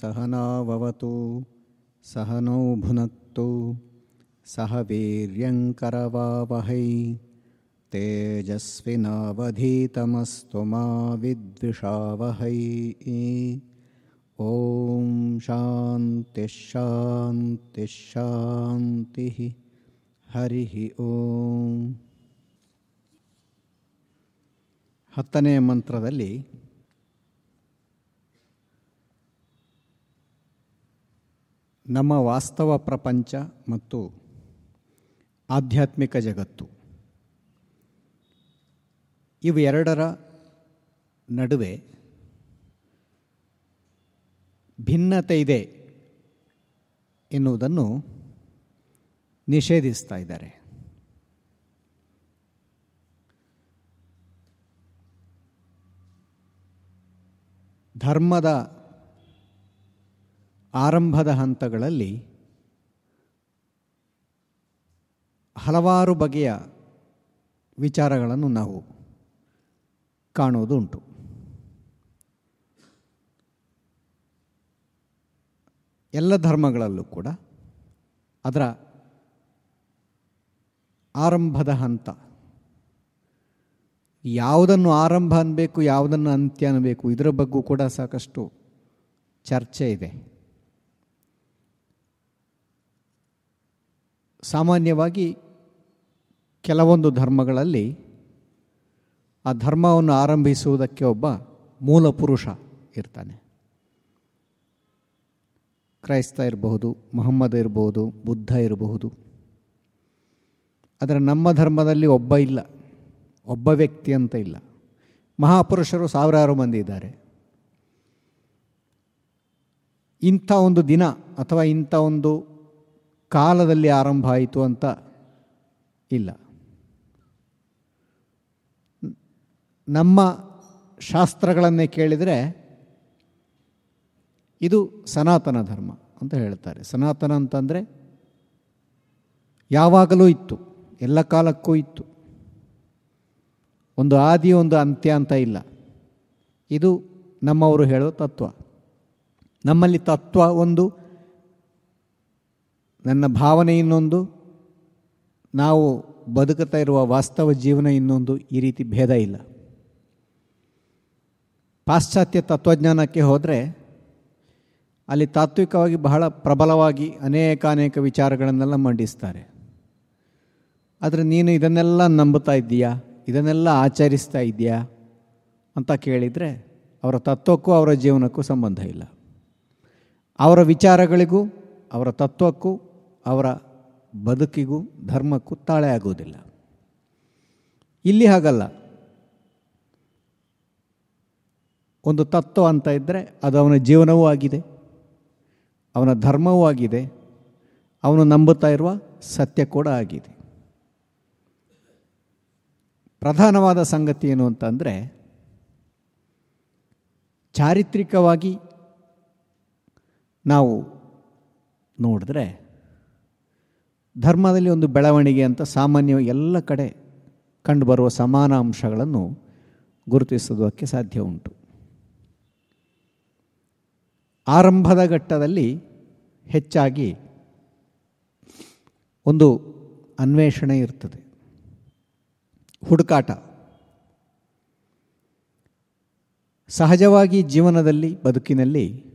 सहनाववतु सहनौ भुनक्तु सह वीर्यङ्करवावहै तेजस्विनावधीतमस्तु मा विद्विषावहै ॐ शान्तिश्शान्तिश्शान्तिः ಹರಿಃ ಓಂ ಹತ್ತನೇ ಮಂತ್ರದಲ್ಲಿ ನಮ್ಮ ವಾಸ್ತವ ಪ್ರಪಂಚ ಮತ್ತು ಆಧ್ಯಾತ್ಮಿಕ ಜಗತ್ತು. ಇವೆರಡರ ನಡುವೆ ಭಿನ್ನತೆ ಇದೆ ಎನ್ನುವುದನ್ನು ನಿಷೇಧಿಸ್ತಾ ಇದ್ದಾರೆ. ಧರ್ಮದ ಆರಂಭದ ಹಂತಗಳಲ್ಲಿ ಹಲವಾರು ಬಗೆಯ ವಿಚಾರಗಳನ್ನು ನಾವು ಕಾಣುವುದುಂಟು. ಎಲ್ಲ ಧರ್ಮಗಳಲ್ಲೂ ಕೂಡ ಅದರ ಆರಂಭದ ಹಂತ. ಯಾವುದನ್ನು ಆರಂಭ ಅನ್ನಬೇಕು ಯಾವುದನ್ನು ಅಂತ್ಯ ಅನ್ನಬೇಕು ಇದರ ಬಗ್ಗೂ ಕೂಡ ಸಾಕಷ್ಟು ಚರ್ಚೆ ಇದೆ. ಸಾಮಾನ್ಯವಾಗಿ ಕೆಲವೊಂದು ಧರ್ಮಗಳಲ್ಲಿ ಆ ಧರ್ಮವನ್ನು ಆರಂಭಿಸುವುದಕ್ಕೆ ಒಬ್ಬ ಮೂಲ ಪುರುಷ ಇರ್ತಾನೆ. ಕ್ರೈಸ್ತ ಇರಬಹುದು, ಮೊಹಮ್ಮದ್ ಇರಬಹುದು, ಬುದ್ಧ ಇರಬಹುದು. ಆದರೆ ನಮ್ಮ ಧರ್ಮದಲ್ಲಿ ಒಬ್ಬ ಇಲ್ಲ, ಒಬ್ಬ ವ್ಯಕ್ತಿ ಅಂತ ಇಲ್ಲ. ಮಹಾಪುರುಷರು ಸಾವಿರಾರು ಮಂದಿ ಇದ್ದಾರೆ. ಇಂಥ ಒಂದು ದಿನ ಅಥವಾ ಇಂಥ ಒಂದು ಕಾಲದಲ್ಲಿ ಆರಂಭ ಆಯಿತು ಅಂತ ಇಲ್ಲ. ನಮ್ಮ ಶಾಸ್ತ್ರಗಳನ್ನೇ ಕೇಳಿದರೆ ಇದು ಸನಾತನ ಧರ್ಮ ಅಂತ ಹೇಳ್ತಾರೆ. ಸನಾತನ ಅಂತಂದರೆ ಯಾವಾಗಲೂ ಇತ್ತು, ಎಲ್ಲ ಕಾಲಕ್ಕೂ ಇತ್ತು. ಒಂದು ಆದಿ, ಒಂದು ಅಂತ್ಯ ಅಂತ ಇಲ್ಲ. ಇದು ನಮ್ಮವರು ಹೇಳೋ ತತ್ವ. ನಮ್ಮಲ್ಲಿ ತತ್ವ ಒಂದು ನನ್ನ ಭಾವನೆ ಇನ್ನೊಂದು, ನಾವು ಬದುಕುತ್ತಾ ಇರುವ ವಾಸ್ತವ ಜೀವನ ಇನ್ನೊಂದು, ಈ ರೀತಿ ಭೇದ ಇಲ್ಲ. ಪಾಶ್ಚಾತ್ಯ ತತ್ವಜ್ಞಾನಕ್ಕೆ ಹೋದರೆ, ಅಲ್ಲಿ ತಾತ್ವಿಕವಾಗಿ ಬಹಳ ಪ್ರಬಲವಾಗಿ ಅನೇಕ ಅನೇಕ ವಿಚಾರಗಳನ್ನೆಲ್ಲ ಮಂಡಿಸ್ತಾರೆ. ಆದರೆ ನೀನು ಇದನ್ನೆಲ್ಲ ನಂಬುತ್ತಾ ಇದ್ದೀಯಾ? ಇದನ್ನೆಲ್ಲ ಆಚರಿಸ್ತಾ ಇದೆಯಾ ಅಂತ ಕೇಳಿದರೆ, ಅವರ ತತ್ವಕ್ಕೂ ಅವರ ಜೀವನಕ್ಕೂ ಸಂಬಂಧ ಇಲ್ಲ. ಅವರ ವಿಚಾರಗಳಿಗೂ, ಅವರ ತತ್ವಕ್ಕೂ ಅವರ ಬದುಕಿಗೂ ಧರ್ಮಕ್ಕೂ ತಾಳೆ ಆಗೋದಿಲ್ಲ ಇಲ್ಲಿ ಹಾಗಲ್ಲ. ಒಂದು ತತ್ವ ಅಂತ ಇದ್ದರೆ ಅದು ಅವನ ಜೀವನವೂ ಆಗಿದೆ, ಅವನ ಧರ್ಮವೂ ಆಗಿದೆ, ಅವನು ನಂಬುತ್ತಾ ಇರುವ ಸತ್ಯ ಕೂಡ ಆಗಿದೆ. ಪ್ರಧಾನವಾದ ಸಂಗತಿ ಏನು ಅಂತಂದರೆ ಚಾರಿತ್ರಿಕವಾಗಿ ನಾವು ನೋಡಿದ್ರೆ ಧರ್ಮದಲ್ಲಿ ಒಂದು ಬೆಳವಣಿಗೆ ಅಂತ ಸಾಮಾನ್ಯ ಎಲ್ಲ ಕಡೆ ಕಂಡುಬರುವ ಸಮಾನ ಅಂಶಗಳನ್ನು ಗುರುತಿಸೋದಕ್ಕೆ ಸಾಧ್ಯ ಉಂಟು. ಆರಂಭದ ಘಟ್ಟದಲ್ಲಿ ಹೆಚ್ಚಾಗಿ ಒಂದು ಅನ್ವೇಷಣೆ ಇರ್ತದೆ. ಹುಡುಕಾಟ. ಸಹಜವಾಗಿ ಜೀವನದಲ್ಲಿ, ಬದುಕಿನಲ್ಲಿ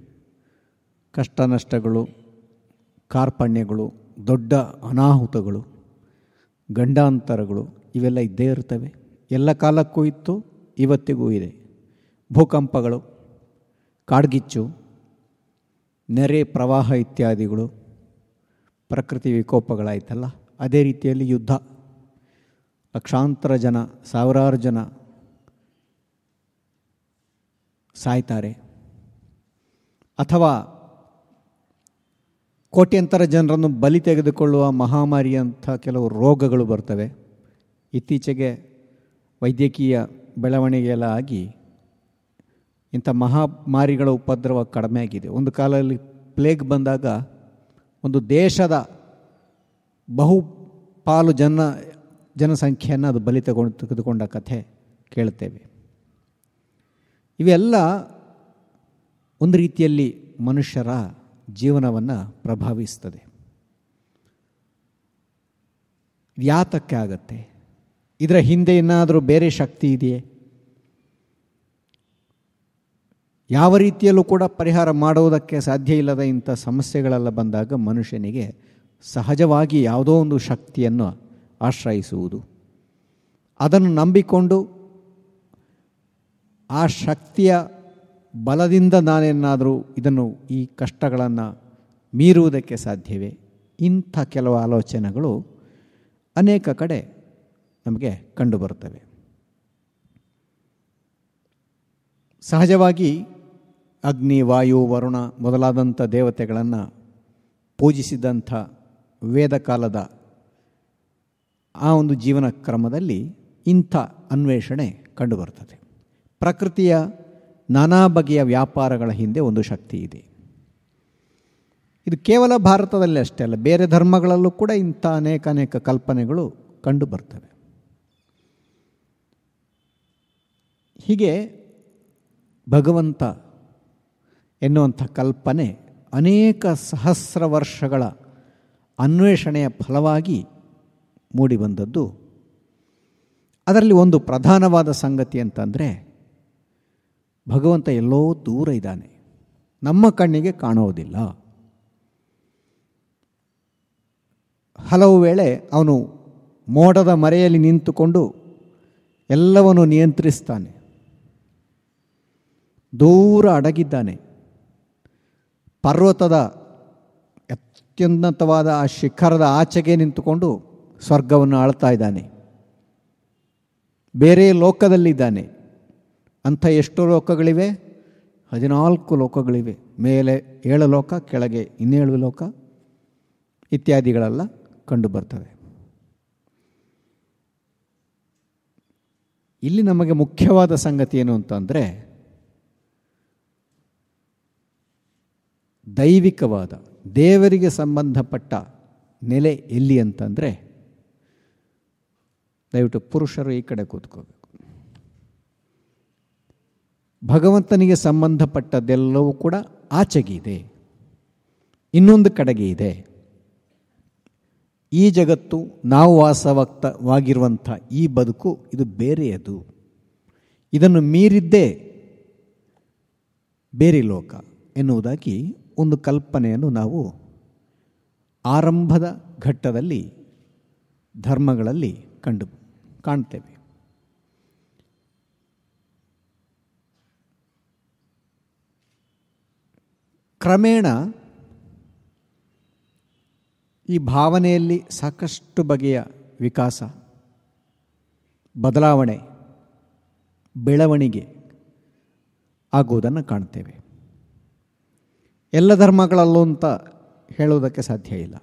ಕಷ್ಟ ನಷ್ಟಗಳು ಕಾರ್ಪಣ್ಯಗಳು ದೊಡ್ಡ ಅನಾಹುತಗಳು, ಗಂಡಾಂತರಗಳು, ಇವೆಲ್ಲ ಇದ್ದೇ ಇರ್ತವೆ. ಎಲ್ಲ ಕಾಲಕ್ಕೂ ಇತ್ತು, ಇವತ್ತಿಗೂ ಇದೆ. ಭೂಕಂಪಗಳು, ಕಾಡ್ಗಿಚ್ಚು, ನೆರೆ ಪ್ರವಾಹ ಇತ್ಯಾದಿಗಳು, ಪ್ರಕೃತಿ ವಿಕೋಪಗಳಾಯ್ತಲ್ಲ. ಅದೇ ರೀತಿಯಲ್ಲಿ ಯುದ್ಧ. ಲಕ್ಷಾಂತರ ಜನ, ಸಾವಿರಾರು ಜನ ಸಾಯ್ತಾರೆ. ಅಥವಾ ಕೋಟ್ಯಂತರ ಜನರನ್ನು ಬಲಿ ತೆಗೆದುಕೊಳ್ಳುವ ಮಹಾಮಾರಿಯಂಥ ಕೆಲವು ರೋಗಗಳು ಬರ್ತವೆ. ಇತ್ತೀಚೆಗೆ ವೈದ್ಯಕೀಯ ಬೆಳವಣಿಗೆಯೆಲ್ಲ ಆಗಿ ಇಂಥ ಮಹಾಮಾರಿಗಳ ಉಪದ್ರವ ಕಡಿಮೆ ಆಗಿದೆ. ಒಂದು ಕಾಲದಲ್ಲಿ ಪ್ಲೇಗ್ ಬಂದಾಗ ಒಂದು ದೇಶದ ಬಹು ಪಾಲು ಜನ, ಜನಸಂಖ್ಯೆಯನ್ನು ಅದು ಬಲಿ ತಗೊಂಡು ತೆಗೆದುಕೊಂಡ ಕಥೆ ಕೇಳುತ್ತೇವೆ. ಇವೆಲ್ಲ ಒಂದು ರೀತಿಯಲ್ಲಿ ಮನುಷ್ಯರ ಜೀವನವನ್ನು ಪ್ರಭಾವಿಸ್ತದೆ. ಯಾತಕ್ಕೆ ಆಗತ್ತೆ ಇದರ ಹಿಂದೆ ಏನಾದರೂ ಬೇರೆ ಶಕ್ತಿ ಇದೆಯೇ? ಯಾವ ರೀತಿಯಲ್ಲೂ ಕೂಡ ಪರಿಹಾರ ಮಾಡುವುದಕ್ಕೆ ಸಾಧ್ಯ ಇಲ್ಲದ ಇಂಥ ಸಮಸ್ಯೆಗಳೆಲ್ಲ ಬಂದಾಗ ಮನುಷ್ಯನಿಗೆ ಸಹಜವಾಗಿ ಯಾವುದೋ ಒಂದು ಶಕ್ತಿಯನ್ನು ಆಶ್ರಯಿಸುವುದು. ಅದನ್ನು ನಂಬಿಕೊಂಡು ಆ ಶಕ್ತಿಯ ಬಲದಿಂದ ನಾನೇನಾದರೂ ಇದನ್ನು ಈ ಕಷ್ಟಗಳನ್ನು ಮೀರುವುದಕ್ಕೆ ಸಾಧ್ಯವೇ? ಇಂಥ ಕೆಲವು ಆಲೋಚನೆಗಳು ಅನೇಕ ಕಡೆ ನಮಗೆ ಕಂಡುಬರುತ್ತವೆ. ಸಹಜವಾಗಿ ಅಗ್ನಿ, ವಾಯು, ವರುಣ ಮೊದಲಾದಂಥ ದೇವತೆಗಳನ್ನು ಪೂಜಿಸಿದಂಥ ವೇದಕಾಲದ ಆ ಒಂದು ಜೀವನ ಕ್ರಮದಲ್ಲಿ ಇಂಥ ಅನ್ವೇಷಣೆ ಕಂಡುಬರುತ್ತದೆ ಪ್ರಕೃತಿಯ ನಾನಾ ಬಗೆಯ ವ್ಯಾಪಾರಗಳ ಹಿಂದೆ ಒಂದು ಶಕ್ತಿ ಇದೆ. ಇದು ಕೇವಲ ಭಾರತದಲ್ಲಿ ಅಷ್ಟೇ ಅಲ್ಲ, ಬೇರೆ ಧರ್ಮಗಳಲ್ಲೂ ಕೂಡ ಇಂಥ ಅನೇಕ ಅನೇಕ ಕಲ್ಪನೆಗಳು ಕಂಡು ಬರ್ತವೆ. ಹೀಗೆ ಭಗವಂತ ಎನ್ನುವಂಥ ಕಲ್ಪನೆ ಅನೇಕ ಸಹಸ್ರ ವರ್ಷಗಳ ಅನ್ವೇಷಣೆಯ ಫಲವಾಗಿ ಮೂಡಿಬಂದದ್ದು. ಅದರಲ್ಲಿ ಒಂದು ಪ್ರಧಾನವಾದ ಸಂಗತಿ ಅಂತಂದರೆ ಭಗವಂತ ಎಲ್ಲೋ ದೂರ ಇದ್ದಾನೆ. ನಮ್ಮ ಕಣ್ಣಿಗೆ ಕಾಣುವುದಿಲ್ಲ. ಹಲವು ವೇಳೆ ಅವನು ಮೋಡದ ಮರೆಯಲ್ಲಿ ನಿಂತುಕೊಂಡು ಎಲ್ಲವನ್ನು ನಿಯಂತ್ರಿಸ್ತಾನೆ. ದೂರ ಅಡಗಿದ್ದಾನೆ. ಪರ್ವತದ ಅತ್ಯುನ್ನತವಾದ ಆ ಶಿಖರದ ಆಚೆಗೆ ನಿಂತುಕೊಂಡು ಸ್ವರ್ಗವನ್ನು ಆಳ್ತಾ ಇದ್ದಾನೆ. ಬೇರೆ ಲೋಕದಲ್ಲಿದ್ದಾನೆ. ಅಂಥ ಎಷ್ಟು ಲೋಕಗಳಿವೆ, ಹದಿನಾಲ್ಕು ಲೋಕಗಳಿವೆ. ಮೇಲೆ ಏಳು ಲೋಕ, ಕೆಳಗೆ ಇನ್ನೇಳು ಲೋಕ ಇತ್ಯಾದಿಗಳೆಲ್ಲ ಕಂಡುಬರ್ತವೆ ಇಲ್ಲಿ ನಮಗೆ ಮುಖ್ಯವಾದ ಸಂಗತಿ ಏನು ಅಂತಂದರೆ ದೈವಿಕವಾದ, ದೇವರಿಗೆ ಸಂಬಂಧಪಟ್ಟ ನೆಲೆ ಎಲ್ಲಿ ಅಂತಂದರೆ ದಯವಿಟ್ಟು ಪುರುಷರು ಈ ಕಡೆ ಕೂತ್ಕೋಬೇಕು. ಭಗವಂತನಿಗೆ ಸಂಬಂಧಪಟ್ಟದ್ದೆಲ್ಲವೂ ಕೂಡ ಆಚೆಗಿದೆ. ಇನ್ನೊಂದು ಕಡೆಗೆ ಇದೆ. ಈ ಜಗತ್ತು ನಾವು ವಾಸವಕ್ತವಾಗಿರುವಂಥ ಈ ಬದುಕು ಇದು ಬೇರೆಯದು. ಇದನ್ನು ಮೀರಿದ್ದೇ ಬೇರೆ ಲೋಕ ಎನ್ನುವುದಾಗಿ ಒಂದು ಕಲ್ಪನೆಯನ್ನು ನಾವು ಆರಂಭದ ಘಟ್ಟದಲ್ಲಿ, ಧರ್ಮಗಳಲ್ಲಿ ಕಂಡು ಕಾಣ್ತೇವೆ. ಕ್ರಮೇಣ ಈ ಭಾವನೆಯಲ್ಲಿ ಸಾಕಷ್ಟು ಬಗೆಯ ವಿಕಾಸ, ಬದಲಾವಣೆ, ಬೆಳವಣಿಗೆ ಆಗುವುದನ್ನು ಕಾಣ್ತೇವೆ. ಎಲ್ಲ ಧರ್ಮಗಳಲ್ಲೂ ಅಂತ ಹೇಳುವುದಕ್ಕೆ ಸಾಧ್ಯ ಇಲ್ಲ.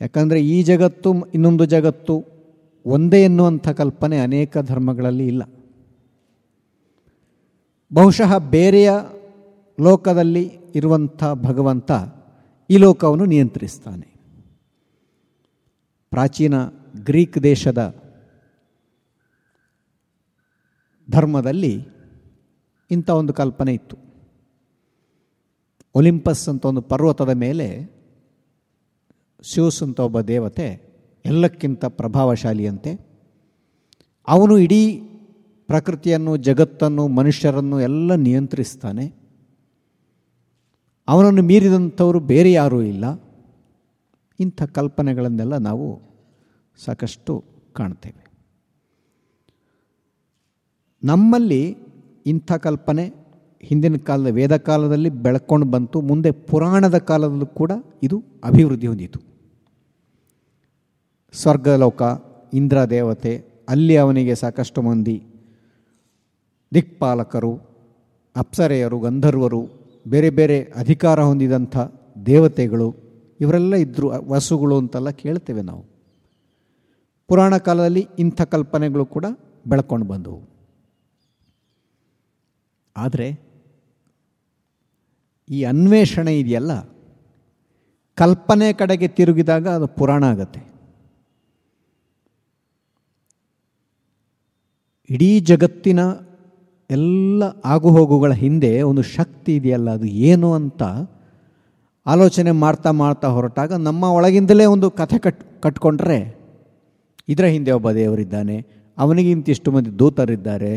ಯಾಕಂದರೆ ಈ ಜಗತ್ತು ಇನ್ನೊಂದು ಜಗತ್ತು ಒಂದೇ ಎನ್ನುವಂಥ ಕಲ್ಪನೆ ಅನೇಕ ಧರ್ಮಗಳಲ್ಲಿ ಇಲ್ಲ. ಬಹುಶಃ ಬೇರೆಯ ಲೋಕದಲ್ಲಿ ಇರುವಂಥ ಭಗವಂತ ಈ ಲೋಕವನ್ನು ನಿಯಂತ್ರಿಸ್ತಾನೆ. ಪ್ರಾಚೀನ ಗ್ರೀಕ್ ದೇಶದ ಧರ್ಮದಲ್ಲಿ ಇಂಥ ಒಂದು ಕಲ್ಪನೆ ಇತ್ತು. ಒಲಿಂಪಸ್ ಅಂತ ಒಂದು ಪರ್ವತದ ಮೇಲೆ ಸ್ಯೂಸ್ ಅಂತ ಒಬ್ಬ ದೇವತೆ ಎಲ್ಲಕ್ಕಿಂತ ಪ್ರಭಾವಶಾಲಿಯಂತೆ ಅವನು ಇಡೀ ಪ್ರಕೃತಿಯನ್ನು, ಜಗತ್ತನ್ನು, ಮನುಷ್ಯರನ್ನು ಎಲ್ಲ ನಿಯಂತ್ರಿಸ್ತಾನೆ. ಅವನನ್ನು ಮೀರಿದಂಥವರು ಬೇರೆ ಯಾರೂ ಇಲ್ಲ. ಇಂಥ ಕಲ್ಪನೆಗಳನ್ನೆಲ್ಲ ನಾವು ಸಾಕಷ್ಟು ಕಾಣ್ತೇವೆ. ನಮ್ಮಲ್ಲಿ ಇಂಥ ಕಲ್ಪನೆ ಹಿಂದಿನ ಕಾಲದ ವೇದ ಕಾಲದಲ್ಲಿ ಬೆಳ್ಕೊಂಡು ಬಂತು, ಮುಂದೆ ಪುರಾಣದ ಕಾಲದಲ್ಲೂ ಕೂಡ ಇದು ಅಭಿವೃದ್ಧಿ ಹೊಂದಿತು. ಸ್ವರ್ಗಲೋಕ ಇಂದ್ರ ದೇವತೆ ಅಲ್ಲಿ ಅವನಿಗೆ ಸಾಕಷ್ಟು ಮಂದಿ ದಿಕ್ಪಾಲಕರು, ಅಪ್ಸರೆಯರು, ಗಂಧರ್ವರು ಬೇರೆ ಬೇರೆ ಅಧಿಕಾರ ಹೊಂದಿದಂಥ ದೇವತೆಗಳು, ಇವರೆಲ್ಲ ಇದ್ದರು ವಸುಗಳು ಅಂತೆಲ್ಲ ಕೇಳ್ತೇವೆ ನಾವು. ಪುರಾಣ ಕಾಲದಲ್ಲಿ ಇಂಥ ಕಲ್ಪನೆಗಳು ಕೂಡ ಬೆಳ್ಕೊಂಡು ಬಂದವು. ಆದರೆ ಈ ಅನ್ವೇಷಣೆ ಇದೆಯಲ್ಲ? ಕಲ್ಪನೆ ಕಡೆಗೆ ತಿರುಗಿದಾಗ ಅದು ಪುರಾಣ ಆಗತ್ತೆ. ಇಡೀ ಜಗತ್ತಿನ ಎಲ್ಲ ಆಗುಹೋಗುಗಳ ಹಿಂದೆ ಒಂದು ಶಕ್ತಿ ಇದೆಯಲ್ಲ, ಅದು ಏನು ಅಂತ ಆಲೋಚನೆ ಮಾಡ್ತಾ ಮಾಡ್ತಾ ಹೊರಟಾಗ ನಮ್ಮ ಒಳಗಿಂದಲೇ ಒಂದು ಕಥೆ ಕಟ್, ಕಟ್ಕೊಂಡ್ರೆ ಇದರ ಹಿಂದೆ ಒಬ್ಬ ದೇವರಿದ್ದಾನೆ, ಅವನಿಗೆ ಇಂತಿಷ್ಟು ಮಂದಿ ದೂತರಿದ್ದಾರೆ,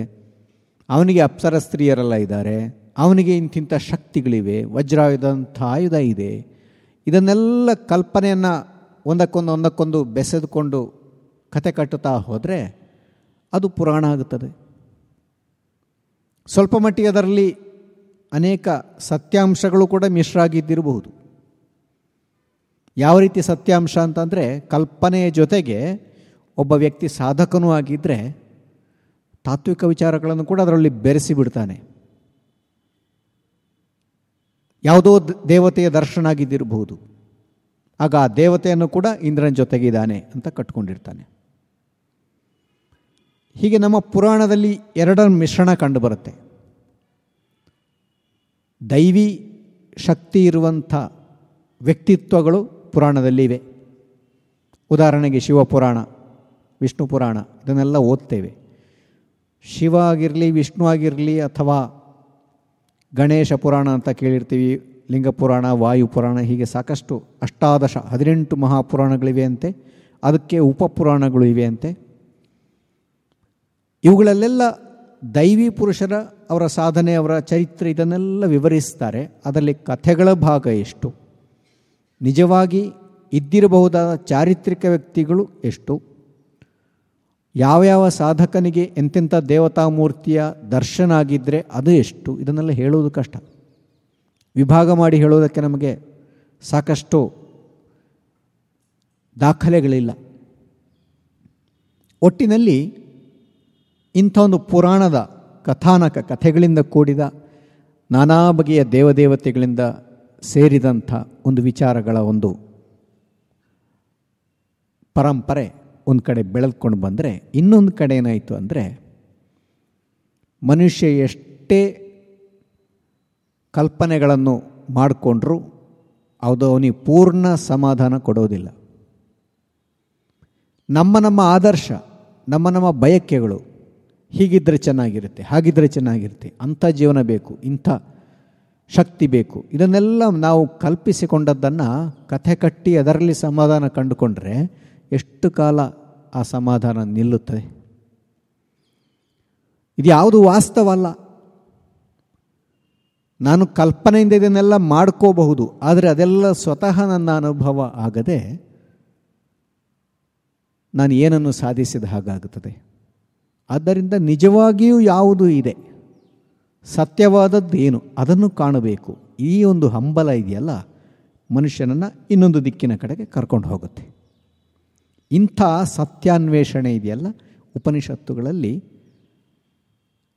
ಅವನಿಗೆ ಅಪ್ಸರ ಸ್ತ್ರೀಯರೆಲ್ಲ ಇದ್ದಾರೆ, ಅವನಿಗೆ ಇಂತಿಂಥ ಶಕ್ತಿಗಳಿವೆ ವಜ್ರಾಯುಧಂಥ ಆಯುಧ ಇದೆ. ಇದನ್ನೆಲ್ಲ ಕಲ್ಪನೆಯನ್ನು ಒಂದಕ್ಕೊಂದು ಒಂದಕ್ಕೊಂದು ಬೆಸೆದುಕೊಂಡು ಕತೆ ಕಟ್ಟುತ್ತಾ ಹೋದರೆ ಅದು ಪುರಾಣ ಆಗುತ್ತದೆ. ಸ್ವಲ್ಪ ಮಟ್ಟಿಗೆ ಅದರಲ್ಲಿ ಅನೇಕ ಸತ್ಯಾಂಶಗಳು ಕೂಡ ಮಿಶ್ರ ಆಗಿದ್ದಿರಬಹುದು ಯಾವ ರೀತಿ ಸತ್ಯಾಂಶ ಅಂತಂದರೆ ಕಲ್ಪನೆಯ ಜೊತೆಗೆ ಒಬ್ಬ ವ್ಯಕ್ತಿ ಸಾಧಕನೂ ಆಗಿದ್ದರೆ ತಾತ್ವಿಕ ವಿಚಾರಗಳನ್ನು ಕೂಡ ಅದರಲ್ಲಿ ಬೆರೆಸಿ ಬಿಡ್ತಾನೆ ಯಾವುದೋ ದೇವತೆಯ ದರ್ಶನ ಆಗಿದ್ದಿರಬಹುದು ಆಗ ಆ ದೇವತೆಯನ್ನು ಕೂಡ ಇಂದ್ರನ ಜೊತೆಗಿದ್ದಾನೆ ಅಂತ ಕಟ್ಕೊಂಡಿರ್ತಾನೆ. ಹೀಗೆ ನಮ್ಮ ಪುರಾಣದಲ್ಲಿ ಎರಡರ ಮಿಶ್ರಣ ಕಂಡುಬರುತ್ತೆ. ದೈವಿ ಶಕ್ತಿ ಇರುವಂಥ ವ್ಯಕ್ತಿತ್ವಗಳು ಪುರಾಣದಲ್ಲಿವೆ ಉದಾಹರಣೆಗೆ ಶಿವಪುರಾಣ, ವಿಷ್ಣು ಪುರಾಣ, ಇದನ್ನೆಲ್ಲ ಓದ್ತೇವೆ. ಶಿವ ಆಗಿರಲಿ, ವಿಷ್ಣು ಆಗಿರಲಿ ಅಥವಾ ಗಣೇಶ ಪುರಾಣ ಅಂತ ಕೇಳಿರ್ತೀವಿ, ಲಿಂಗ ಪುರಾಣ, ವಾಯು ಪುರಾಣ, ಹೀಗೆ ಸಾಕಷ್ಟು ಅಷ್ಟಾದಶ ಹದಿನೆಂಟು ಮಹಾಪುರಾಣಗಳಿವೆ ಅಂತೆ. ಅದಕ್ಕೆ ಉಪಪುರಾಣಗಳು ಇವೆ ಅಂತೆ. ಇವುಗಳಲ್ಲೆಲ್ಲ ದೈವಿ ಪುರುಷರ ಅವರ ಸಾಧನೆ, ಅವರ ಚರಿತ್ರೆ ಇದನ್ನೆಲ್ಲ ವಿವರಿಸ್ತಾರೆ. ಅದರಲ್ಲಿ ಕಥೆಗಳ ಭಾಗ ಎಷ್ಟು? ನಿಜವಾಗಿ ಇದ್ದಿರಬಹುದಾದ ಚಾರಿತ್ರಿಕ ವ್ಯಕ್ತಿಗಳು ಎಷ್ಟು? ಯಾವ್ಯಾವ ಸಾಧಕನಿಗೆ ಎಂತೆಂಥ ದೇವತಾಮೂರ್ತಿಯ ದರ್ಶನ ಆಗಿದ್ದರೆ ಅದು ಎಷ್ಟು? ಇದನ್ನೆಲ್ಲ ಹೇಳುವುದು ಕಷ್ಟ. ವಿಭಾಗ ಮಾಡಿ ಹೇಳೋದಕ್ಕೆ ನಮಗೆ ಸಾಕಷ್ಟು ದಾಖಲೆಗಳಿಲ್ಲ. ಒಟ್ಟಿನಲ್ಲಿ ಇಂಥ ಒಂದು ಪುರಾಣದ ಕಥಾನಕ ಕಥೆಗಳಿಂದ ಕೂಡಿದ ನಾನಾ ಬಗೆಯ ದೇವದೇವತೆಗಳಿಂದ ಸೇರಿದಂಥ ಒಂದು ವಿಚಾರಗಳ ಒಂದು ಪರಂಪರೆ ಒಂದು ಕಡೆ ಬೆಳೆದುಕೊಂಡು ಬಂದರೆ, ಇನ್ನೊಂದು ಕಡೆ ಏನಾಯಿತು ಅಂದರೆ, ಮನುಷ್ಯ ಎಷ್ಟೇ ಕಲ್ಪನೆಗಳನ್ನು ಮಾಡಿಕೊಂಡ್ರೂ, ಅದು ಅವನಿಗೆ ಪೂರ್ಣ ಸಮಾಧಾನ ಕೊಡೋದಿಲ್ಲ. ನಮ್ಮ ನಮ್ಮ ಆದರ್ಶ, ನಮ್ಮ ನಮ್ಮ ಬಯಕೆಗಳು ಹೀಗಿದ್ದರೆ ಚೆನ್ನಾಗಿರುತ್ತೆ ಹಾಗಿದ್ದರೆ ಚೆನ್ನಾಗಿರುತ್ತೆ. ಅಂಥ ಜೀವನ ಬೇಕು, ಇಂಥ ಶಕ್ತಿ ಬೇಕು. ಇದನ್ನೆಲ್ಲ ನಾವು ಕಲ್ಪಿಸಿಕೊಂಡದ್ದನ್ನು ಕಥೆ ಕಟ್ಟಿ ಅದರಲ್ಲಿ ಸಮಾಧಾನ ಕಂಡುಕೊಂಡ್ರೆ ಎಷ್ಟು ಕಾಲ ಆ ಸಮಾಧಾನ ನಿಲ್ಲುತ್ತದೆ? ಇದು ಯಾವುದು ವಾಸ್ತವ ಅಲ್ಲ ನಾನು ಕಲ್ಪನೆಯಿಂದ ಇದನ್ನೆಲ್ಲ ಮಾಡ್ಕೋಬಹುದು, ಆದರೆ ಅದೆಲ್ಲ ಸ್ವತಃ ನನ್ನ ಅನುಭವ ಆಗದೆ ನಾನು ಏನನ್ನು ಸಾಧಿಸಿದ ಹಾಗಾಗುತ್ತದೆ ಆದ್ದರಿಂದ ನಿಜವಾಗಿಯೂ ಯಾವುದು ಇದೆ? ಸತ್ಯವಾದದ್ದು ಏನು ಅದನ್ನು ಕಾಣಬೇಕು. ಈ ಒಂದು ಹಂಬಲ ಇದೆಯಲ್ಲ? ಮನುಷ್ಯನನ್ನು ಇನ್ನೊಂದು ದಿಕ್ಕಿನ ಕಡೆಗೆ ಕರ್ಕೊಂಡು ಹೋಗುತ್ತೆ. ಇಂಥ ಸತ್ಯಾನ್ವೇಷಣೆ ಇದೆಯಲ್ಲ? ಉಪನಿಷತ್ತುಗಳಲ್ಲಿ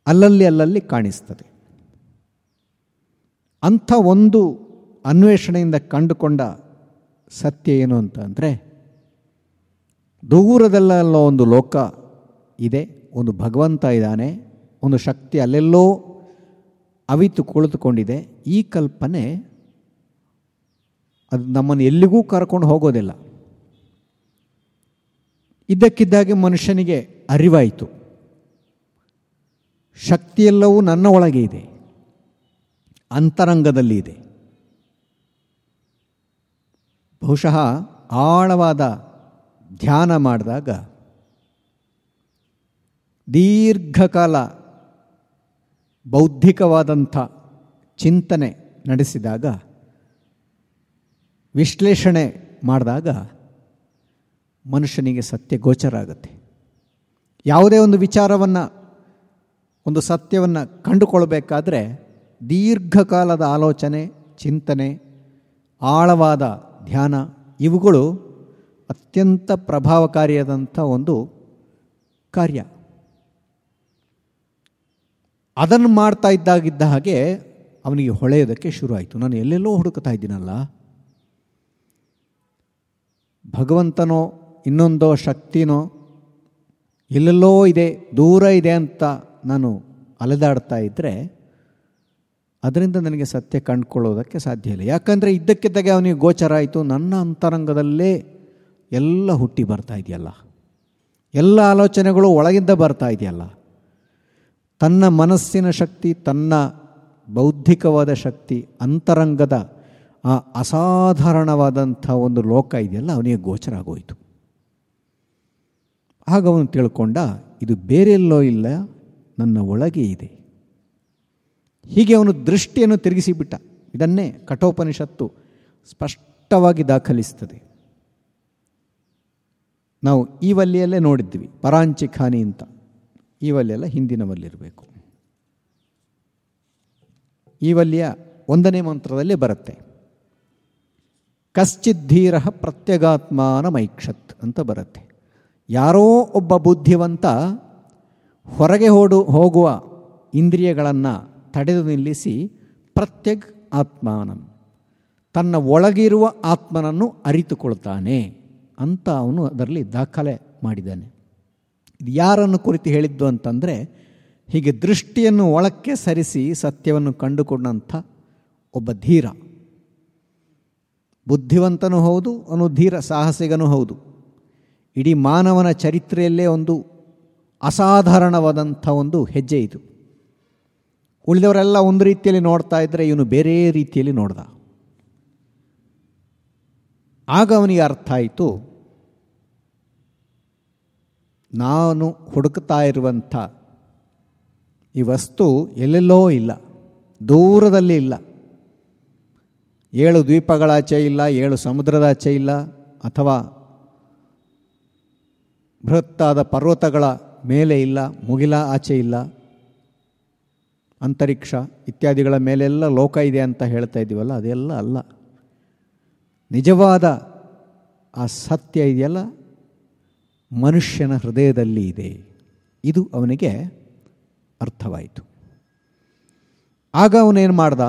ಅಲ್ಲಲ್ಲಿ ಅಲ್ಲಲ್ಲಿ ಕಾಣಿಸ್ತದೆ. ಅಂಥ ಒಂದು ಅನ್ವೇಷಣೆಯಿಂದ ಕಂಡುಕೊಂಡ ಸತ್ಯ ಏನು ಅಂತ ಅಂದರೆ ದೂರದಲ್ಲೆಲ್ಲ ಒಂದು ಲೋಕ ಇದೆ. ಒಂದು ಭಗವಂತ ಇದ್ದಾನೆ, ಒಂದು ಶಕ್ತಿ ಅಲ್ಲೆಲ್ಲೋ ಅವಿತು ಕುಳಿತುಕೊಂಡಿದೆ, ಈ ಕಲ್ಪನೆ ಅದು ನಮ್ಮನ್ನು ಎಲ್ಲಿಗೂ ಕರ್ಕೊಂಡು ಹೋಗೋದಿಲ್ಲ. ಇದ್ದಕ್ಕಿದ್ದಾಗೆ ಮನುಷ್ಯನಿಗೆ ಅರಿವಾಯಿತು. ಶಕ್ತಿಯೆಲ್ಲವೂ ನನ್ನ ಒಳಗೆ ಇದೆ, ಅಂತರಂಗದಲ್ಲಿ ಇದೆ. ಬಹುಶಃ ಆಳವಾದ ಧ್ಯಾನ ಮಾಡಿದಾಗ ದೀರ್ಘಕಾಲ ಬೌದ್ಧಿಕವಾದಂಥ ಚಿಂತನೆ ನಡೆಸಿದಾಗ, ವಿಶ್ಲೇಷಣೆ ಮಾಡಿದಾಗ ಮನುಷ್ಯನಿಗೆ ಸತ್ಯ ಗೋಚರ ಆಗುತ್ತೆ. ಯಾವುದೇ ಒಂದು ವಿಚಾರವನ್ನು, ಒಂದು ಸತ್ಯವನ್ನು ಕಂಡುಕೊಳ್ಬೇಕಾದ್ರೆ ದೀರ್ಘಕಾಲದ ಆಲೋಚನೆ, ಚಿಂತನೆ, ಆಳವಾದ ಧ್ಯಾನ, ಇವುಗಳು ಅತ್ಯಂತ ಪ್ರಭಾವಕಾರಿಯಾದಂಥ ಒಂದು ಕಾರ್ಯ. ಅದನ್ನು ಮಾಡ್ತಾ ಇದ್ದಾಗಿದ್ದ ಹಾಗೆ ಅವನಿಗೆ ಹೊಳೆಯೋದಕ್ಕೆ ಶುರುವಾಯಿತು. ನಾನು ಎಲ್ಲೆಲ್ಲೋ ಹುಡುಕ್ತಾ ಇದ್ದೀನಲ್ಲ. ಭಗವಂತನೋ, ಇನ್ನೊಂದೋ ಶಕ್ತಿನೋ, ಎಲ್ಲೆಲ್ಲೋ ಇದೆ, ದೂರ ಇದೆ ಅಂತ ನಾನು ಅಲೆದಾಡ್ತಾ ಇದ್ದರೆ ಅದರಿಂದ ನನಗೆ ಸತ್ಯ ಕಂಡುಕೊಳ್ಳೋದಕ್ಕೆ ಸಾಧ್ಯ ಇಲ್ಲ. ಯಾಕಂದರೆ ಇದ್ದಕ್ಕಿದ್ದಾಗೆ ಅವನಿಗೆ ಗೋಚರ ಆಯಿತು. ನನ್ನ ಅಂತರಂಗದಲ್ಲೇ ಎಲ್ಲ ಹುಟ್ಟಿ ಬರ್ತಾ ಇದೆಯಲ್ಲ. ಎಲ್ಲ ಆಲೋಚನೆಗಳು ಒಳಗಿಂದ ಬರ್ತಾ ಇದೆಯಲ್ಲ. ತನ್ನ ಮನಸ್ಸಿನ ಶಕ್ತಿ, ತನ್ನ ಬೌದ್ಧಿಕವಾದ ಶಕ್ತಿ, ಅಂತರಂಗದ ಆ ಅಸಾಧಾರಣವಾದಂಥ ಒಂದು ಲೋಕ ಇದೆಯಲ್ಲ, ಅವನಿಗೆ ಗೋಚರ ಆಗೋಯಿತು. ಆಗ ಅವನು ತಿಳ್ಕೊಂಡ, ಇದು ಬೇರೆಲ್ಲೋ ಇಲ್ಲ, ನನ್ನ ಒಳಗೆ ಇದೆ. ಹೀಗೆ ಅವನು ದೃಷ್ಟಿಯನ್ನು ತಿರುಗಿಸಿಬಿಟ್ಟ. ಇದನ್ನೇ ಕಠೋಪನಿಷತ್ತು ಸ್ಪಷ್ಟವಾಗಿ ದಾಖಲಿಸ್ತದೆ. ನಾವು ಈ ವಲ್ಲಿಯಲ್ಲೇ ನೋಡಿದ್ವಿ, ಪರಾಂಚಿಖಾನಿ ಅಂತ. ಈ ಹಿಂದಿನವಲ್ಲಿರಬೇಕು. ಹಿಂದಿನ ವಲ್ಲಿರಬೇಕು ಈ ವಲ್ಲಿಯ ಒಂದನೇ ಮಂತ್ರದಲ್ಲಿ ಬರುತ್ತೆ. ಕಶ್ಚಿದ್ಧೀರ ಪ್ರತ್ಯಗಾತ್ಮಾನ ಮೈಕ್ಷತ್ ಅಂತ ಬರುತ್ತೆ. ಯಾರೋ ಒಬ್ಬ ಬುದ್ಧಿವಂತ ಹೊರಗೆ ಹೋಡು, ಹೋಗುವ ಇಂದ್ರಿಯಗಳನ್ನು ತಡೆದು ನಿಲ್ಲಿಸಿ ಪ್ರತ್ಯಗ್ ಆತ್ಮಾನಂ. ತನ್ನ ಒಳಗಿರುವ ಆತ್ಮನನ್ನು ಅರಿತುಕೊಳ್ತಾನೆ ಅಂತ ಅವನು ಅದರಲ್ಲಿ ದಾಖಲೆ ಮಾಡಿದ್ದಾನೆ. ಯಾರನ್ನು ಕುರಿತು ಹೇಳಿದ್ದು ಅಂತಂದರೆ, ಹೀಗೆ ದೃಷ್ಟಿಯನ್ನು ಒಳಕ್ಕೆ ಸರಿಸಿ ಸತ್ಯವನ್ನು ಕಂಡುಕೊಂಡಂಥ ಒಬ್ಬ ಧೀರ. ಬುದ್ಧಿವಂತನೂ ಹೌದು, ಅವನು ಧೀರ, ಸಾಹಸಿಗನೂ ಹೌದು. ಇಡೀ ಮಾನವನ ಚರಿತ್ರೆಯಲ್ಲೇ ಒಂದು ಅಸಾಧಾರಣವಾದಂಥ ಒಂದು ಹೆಜ್ಜೆ ಇದು. ಉಳಿದವರೆಲ್ಲ ಒಂದು ರೀತಿಯಲ್ಲಿ ನೋಡ್ತಾ ಇದ್ದರೆ ಇವನು ಬೇರೆ ರೀತಿಯಲ್ಲಿ ನೋಡ್ದ. ಆಗ ಅವನಿಗೆ ಅರ್ಥ ಆಯಿತು ನಾನು ಹುಡುಕ್ತಾ ಇರುವಂಥ ಈ ವಸ್ತು ಎಲ್ಲೆಲ್ಲೋ ಇಲ್ಲ, ದೂರದಲ್ಲಿ ಇಲ್ಲ. ಏಳು ದ್ವೀಪಗಳಾಚೆ ಇಲ್ಲ, ಏಳು ಸಮುದ್ರದಾಚೆ ಇಲ್ಲ, ಅಥವಾ ಬೃಹತ್ತಾದ ಪರ್ವತಗಳ ಮೇಲೆ ಇಲ್ಲ, ಮುಗಿಲ ಆಚೆ ಇಲ್ಲ, ಅಂತರಿಕ್ಷ ಇತ್ಯಾದಿಗಳ ಮೇಲೆಲ್ಲ ಲೋಕ ಇದೆ ಅಂತ ಹೇಳ್ತಾ ಇದ್ದೀವಲ್ಲ, ಅದೆಲ್ಲ ಅಲ್ಲ. ನಿಜವಾದ ಆ ಸತ್ಯ ಇದೆಯಲ್ಲ? ಮನುಷ್ಯನ ಹೃದಯದಲ್ಲಿ ಇದೆ. ಇದು ಅವನಿಗೆ ಅರ್ಥವಾಯಿತು. ಆಗ ಅವನೇನು ಮಾಡ್ದ?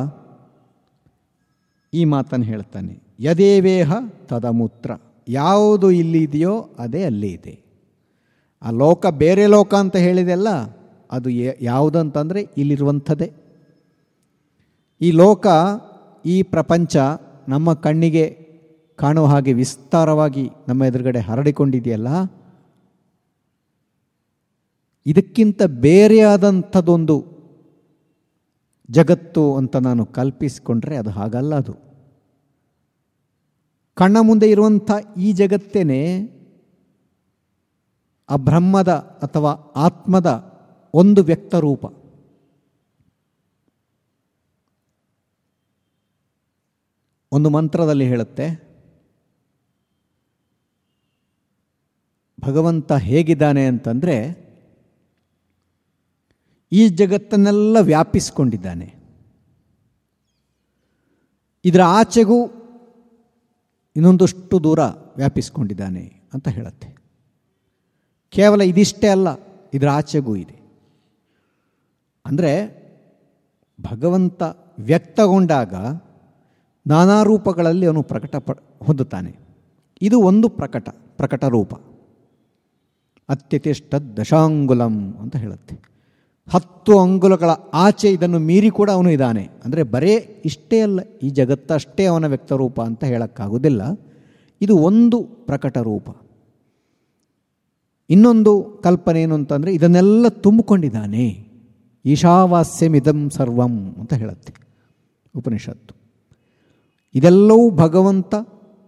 ಈ ಮಾತನ್ನು ಹೇಳ್ತಾನೆ, ಯದೇವೇಹ ತದಮೂತ್ರ. ಯಾವುದು ಇಲ್ಲಿದೆಯೋ ಅದೇ ಅಲ್ಲಿ ಇದೆ. ಆ ಲೋಕ ಬೇರೆ ಲೋಕ ಅಂತ ಹೇಳಿದೆಲ್ಲ, ಅದು ಯಾವುದಂತಂದರೆ ಇಲ್ಲಿರುವಂಥದ್ದೇ. ಈ ಲೋಕ, ಈ ಪ್ರಪಂಚ ನಮ್ಮ ಕಣ್ಣಿಗೆ ಕಾಣುವ ಹಾಗೆ ವಿಸ್ತಾರವಾಗಿ ನಮ್ಮ ಎದುರುಗಡೆ ಹರಡಿಕೊಂಡಿದೆಯಲ್ಲ ಇದಕ್ಕಿಂತ ಬೇರೆಯಾದಂಥದ್ದೊಂದು ಜಗತ್ತು ಅಂತ ನಾನು ಕಲ್ಪಿಸಿಕೊಂಡ್ರೆ ಅದು ಹಾಗಲ್ಲ ಅದು. ಕಣ್ಣ ಮುಂದೆ ಇರುವಂಥ ಈ ಜಗತ್ತೇನೆ ಆ ಬ್ರಹ್ಮದ ಅಥವಾ ಆತ್ಮದ ಒಂದು ವ್ಯಕ್ತರೂಪ ಒಂದು ಮಂತ್ರದಲ್ಲಿ ಹೇಳುತ್ತೆ, ಭಗವಂತ ಹೇಗಿದ್ದಾನೆ ಅಂತಂದರೆ ಈ ಜಗತ್ತನ್ನೆಲ್ಲ ವ್ಯಾಪಿಸ್ಕೊಂಡಿದ್ದಾನೆ. ಇದರ ಆಚೆಗೂ ಇನ್ನೊಂದಷ್ಟು ದೂರ ವ್ಯಾಪಿಸ್ಕೊಂಡಿದ್ದಾನೆ ಅಂತ ಹೇಳುತ್ತೆ. ಕೇವಲ ಇದಿಷ್ಟೇ ಅಲ್ಲ, ಇದರ ಆಚೆಗೂ ಇದೆ. ಅಂದರೆ ಭಗವಂತ ವ್ಯಕ್ತಗೊಂಡಾಗ ನಾನಾ ರೂಪಗಳಲ್ಲಿ ಅವನು ಪ್ರಕಟ ಪ, ಹೊಂದುತ್ತಾನೆ. ಇದು ಒಂದು ಪ್ರಕಟ ಪ್ರಕಟ ರೂಪ. ಅತ್ಯತಿಷ್ಠ ದಶಾಂಗುಲಂ ಅಂತ ಹೇಳುತ್ತೆ. ಹತ್ತು ಅಂಗುಲಗಳ ಆಚೆ ಇದನ್ನು ಮೀರಿ ಕೂಡ ಅವನು ಇದ್ದಾನೆ. ಅಂದರೆ ಬರೇ ಇಷ್ಟೇ ಅಲ್ಲ, ಈ ಜಗತ್ತಷ್ಟೇ ಅವನ ವ್ಯಕ್ತರೂಪ ಅಂತ ಹೇಳೋಕ್ಕಾಗೋದಿಲ್ಲ ಇದು ಒಂದು ಪ್ರಕಟ ರೂಪ. ಇನ್ನೊಂದು ಕಲ್ಪನೆ ಏನು ಅಂತಂದರೆ ಇದನ್ನೆಲ್ಲ ತುಂಬಿಕೊಂಡಿದ್ದಾನೆ. ಈಶಾವಾಸ್ಯಮಿದಂ ಸರ್ವಂ ಅಂತ ಹೇಳುತ್ತೆ ಉಪನಿಷತ್ತು. ಇದೆಲ್ಲವೂ ಭಗವಂತ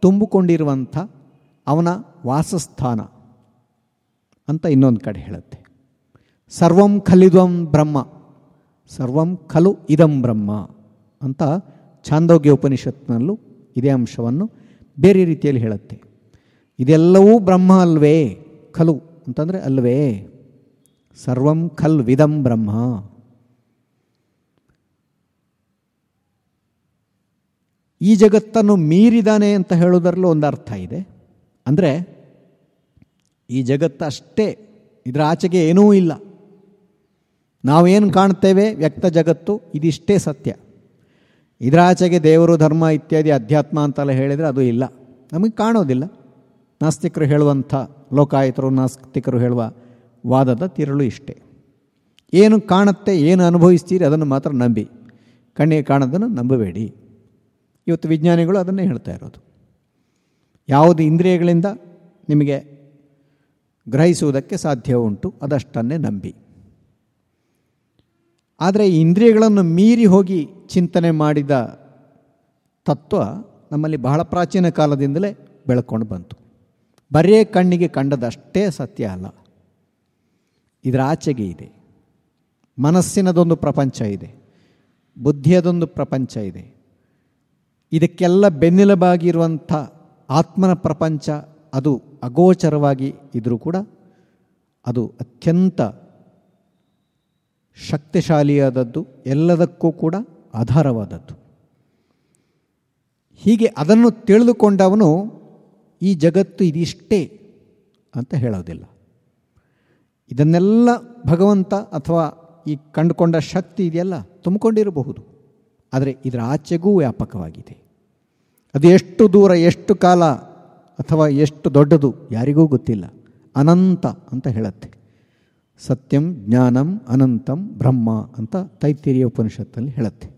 ತುಂಬಿಕೊಂಡಿರುವಂಥ ಅವನ ವಾಸಸ್ಥಾನ ಅಂತ ಇನ್ನೊಂದು ಕಡೆ ಹೇಳುತ್ತೆ. ಸರ್ವಂ ಖಲಿದ್ವಂ ಬ್ರಹ್ಮ. ಸರ್ವಂ ಖಲು ಇದಂ ಬ್ರಹ್ಮ ಅಂತ ಛಾಂದೋಗ್ಯ ಉಪನಿಷತ್ನಲ್ಲೂ ಇದೇ ಅಂಶವನ್ನು ಬೇರೆ ರೀತಿಯಲ್ಲಿ ಹೇಳುತ್ತೆ. ಇದೆಲ್ಲವೂ ಬ್ರಹ್ಮ ಅಲ್ವೇ? ಖಲು ಅಂತಂದರೆ ಅಲ್ವೇ? ಸರ್ವಂ ಖಲ್ ವಿದಂ ಬ್ರಹ್ಮ. ಈ ಜಗತ್ತನ್ನು ಮೀರಿದಾನೆ ಅಂತ ಹೇಳೋದರಲ್ಲೂ ಒಂದು ಅರ್ಥ ಇದೆ. ಅಂದರೆ ಈ ಜಗತ್ತು ಅಷ್ಟೇ ಇದರ ಆಚೆಗೆ ಏನೂ ಇಲ್ಲ. ನಾವೇನು ಕಾಣ್ತೇವೆ? ವ್ಯಕ್ತ ಜಗತ್ತು, ಇದಿಷ್ಟೇ ಸತ್ಯ. ಇದರಾಚೆಗೆ ದೇವರು, ಧರ್ಮ ಇತ್ಯಾದಿ ಅಧ್ಯಾತ್ಮ ಅಂತೆಲ್ಲ ಹೇಳಿದರೆ ಅದು ಇಲ್ಲ. ನಮಗೆ ಕಾಣೋದಿಲ್ಲ. ನಾಸ್ತಿಕರು ಹೇಳುವಂಥ ಲೋಕಾಯತರು, ನಾಸ್ತಿಕರು ಹೇಳುವ ವಾದದ ತಿರುಳು ಇಷ್ಟೇ. ಏನು ಕಾಣುತ್ತೆ, ಏನು ಅನುಭವಿಸ್ತೀರಿ ಅದನ್ನು ಮಾತ್ರ ನಂಬಿ. ಕಣ್ಣಿಗೆ ಕಾಣೋದನ್ನು ನಂಬಬೇಡಿ. ಇವತ್ತು ವಿಜ್ಞಾನಿಗಳು ಅದನ್ನೇ ಹೇಳ್ತಾ ಇರೋದು. ಯಾವುದು ಇಂದ್ರಿಯಗಳಿಂದ ನಿಮಗೆ ಗ್ರಹಿಸುವುದಕ್ಕೆ ಸಾಧ್ಯ ಉಂಟು, ಅದಷ್ಟನ್ನೇ ನಂಬಿ. ಆದರೆ ಇಂದ್ರಿಯಗಳನ್ನು ಮೀರಿ ಹೋಗಿ ಚಿಂತನೆ ಮಾಡಿದ ತತ್ವ ನಮ್ಮಲ್ಲಿ ಬಹಳ ಪ್ರಾಚೀನ ಕಾಲದಿಂದಲೇ ಬೆಳ್ಕೊಂಡು ಬಂತು. ಬರೇ ಕಣ್ಣಿಗೆ ಕಂಡದಷ್ಟೇ ಸತ್ಯ ಅಲ್ಲ. ಇದರ ಆಚೆಗೆ ಇದೆ. ಮನಸ್ಸಿನದೊಂದು ಪ್ರಪಂಚ ಇದೆ. ಬುದ್ಧಿಯದೊಂದು ಪ್ರಪಂಚ ಇದೆ. ಇದಕ್ಕೆಲ್ಲ ಬೆನ್ನೆಲುಬಾಗಿರುವಂಥ ಆತ್ಮನ ಪ್ರಪಂಚ ಅದು ಅಗೋಚರವಾಗಿ ಇದ್ದರೂ ಕೂಡ ಅದು ಅತ್ಯಂತ ಶಕ್ತಿಶಾಲಿಯಾದದ್ದು, ಎಲ್ಲದಕ್ಕೂ ಕೂಡ ಆಧಾರವಾದದ್ದು. ಹೀಗೆ ಅದನ್ನು ತಿಳಿದುಕೊಂಡವನು ಈ ಜಗತ್ತು ಇದಿಷ್ಟೇ ಅಂತ ಹೇಳೋದಿಲ್ಲ. ಇದನ್ನೆಲ್ಲ ಭಗವಂತ ಅಥವಾ ಈ ಕಂಡುಕೊಂಡ ಶಕ್ತಿ ಇದೆಯಲ್ಲ, ತುಂಬಿಕೊಂಡಿರಬಹುದು. ಆದರೆ ಇದರ ಆಚೆಗೂ ವ್ಯಾಪಕವಾಗಿದೆ. ಅದು ಎಷ್ಟು ದೂರ, ಎಷ್ಟು ಕಾಲ ಅಥವಾ ಎಷ್ಟು ದೊಡ್ಡದು ಯಾರಿಗೂ ಗೊತ್ತಿಲ್ಲ. ಅನಂತ ಅಂತ ಹೇಳುತ್ತೆ. ಸತ್ಯಂ, ಜ್ಞಾನಂ, ಅನಂತಂ, ಬ್ರಹ್ಮ ಅಂತ ತೈತಿರಿಯ ಉಪನಿಷತ್ತಲ್ಲಿ ಹೇಳುತ್ತೆ.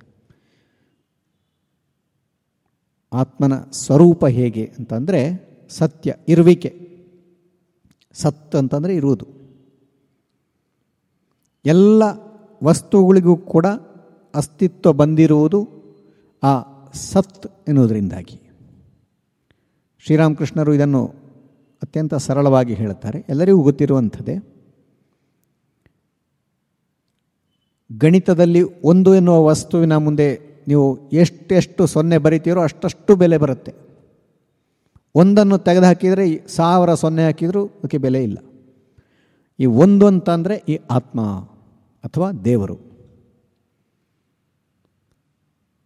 ಆತ್ಮನ ಸ್ವರೂಪ ಹೇಗೆ ಅಂತಂದರೆ ಸತ್ಯ ಇರುವಿಕೆ. ಸತ್ ಅಂತಂದರೆ ಇರುವುದು. ಎಲ್ಲ ವಸ್ತುಗಳಿಗೂ ಕೂಡ ಅಸ್ತಿತ್ವ ಬಂದಿರುವುದು ಆ ಸತ್ ಎನ್ನುವುದರಿಂದಾಗಿ. ಶ್ರೀರಾಮಕೃಷ್ಣರು ಇದನ್ನು ಅತ್ಯಂತ ಸರಳವಾಗಿ ಹೇಳುತ್ತಾರೆ. ಎಲ್ಲರಿಗೂ ಗೊತ್ತಿರುವಂಥದ್ದೇ. ಗಣಿತದಲ್ಲಿ ಒಂದು ಎನ್ನುವ ವಸ್ತುವಿನ ಮುಂದೆ ನೀವು ಎಷ್ಟೆಷ್ಟು ಸೊನ್ನೆ ಬರಿತೀರೋ ಅಷ್ಟಷ್ಟು ಬೆಲೆ ಬರುತ್ತೆ. ಒಂದನ್ನು ತೆಗೆದು ಹಾಕಿದರೆ ಸಾವಿರ ಸೊನ್ನೆ ಹಾಕಿದರೂ ಅದಕ್ಕೆ ಬೆಲೆ ಇಲ್ಲ. ಈ ಒಂದು ಅಂತಂದರೆ ಈ ಆತ್ಮ ಅಥವಾ ದೇವರು.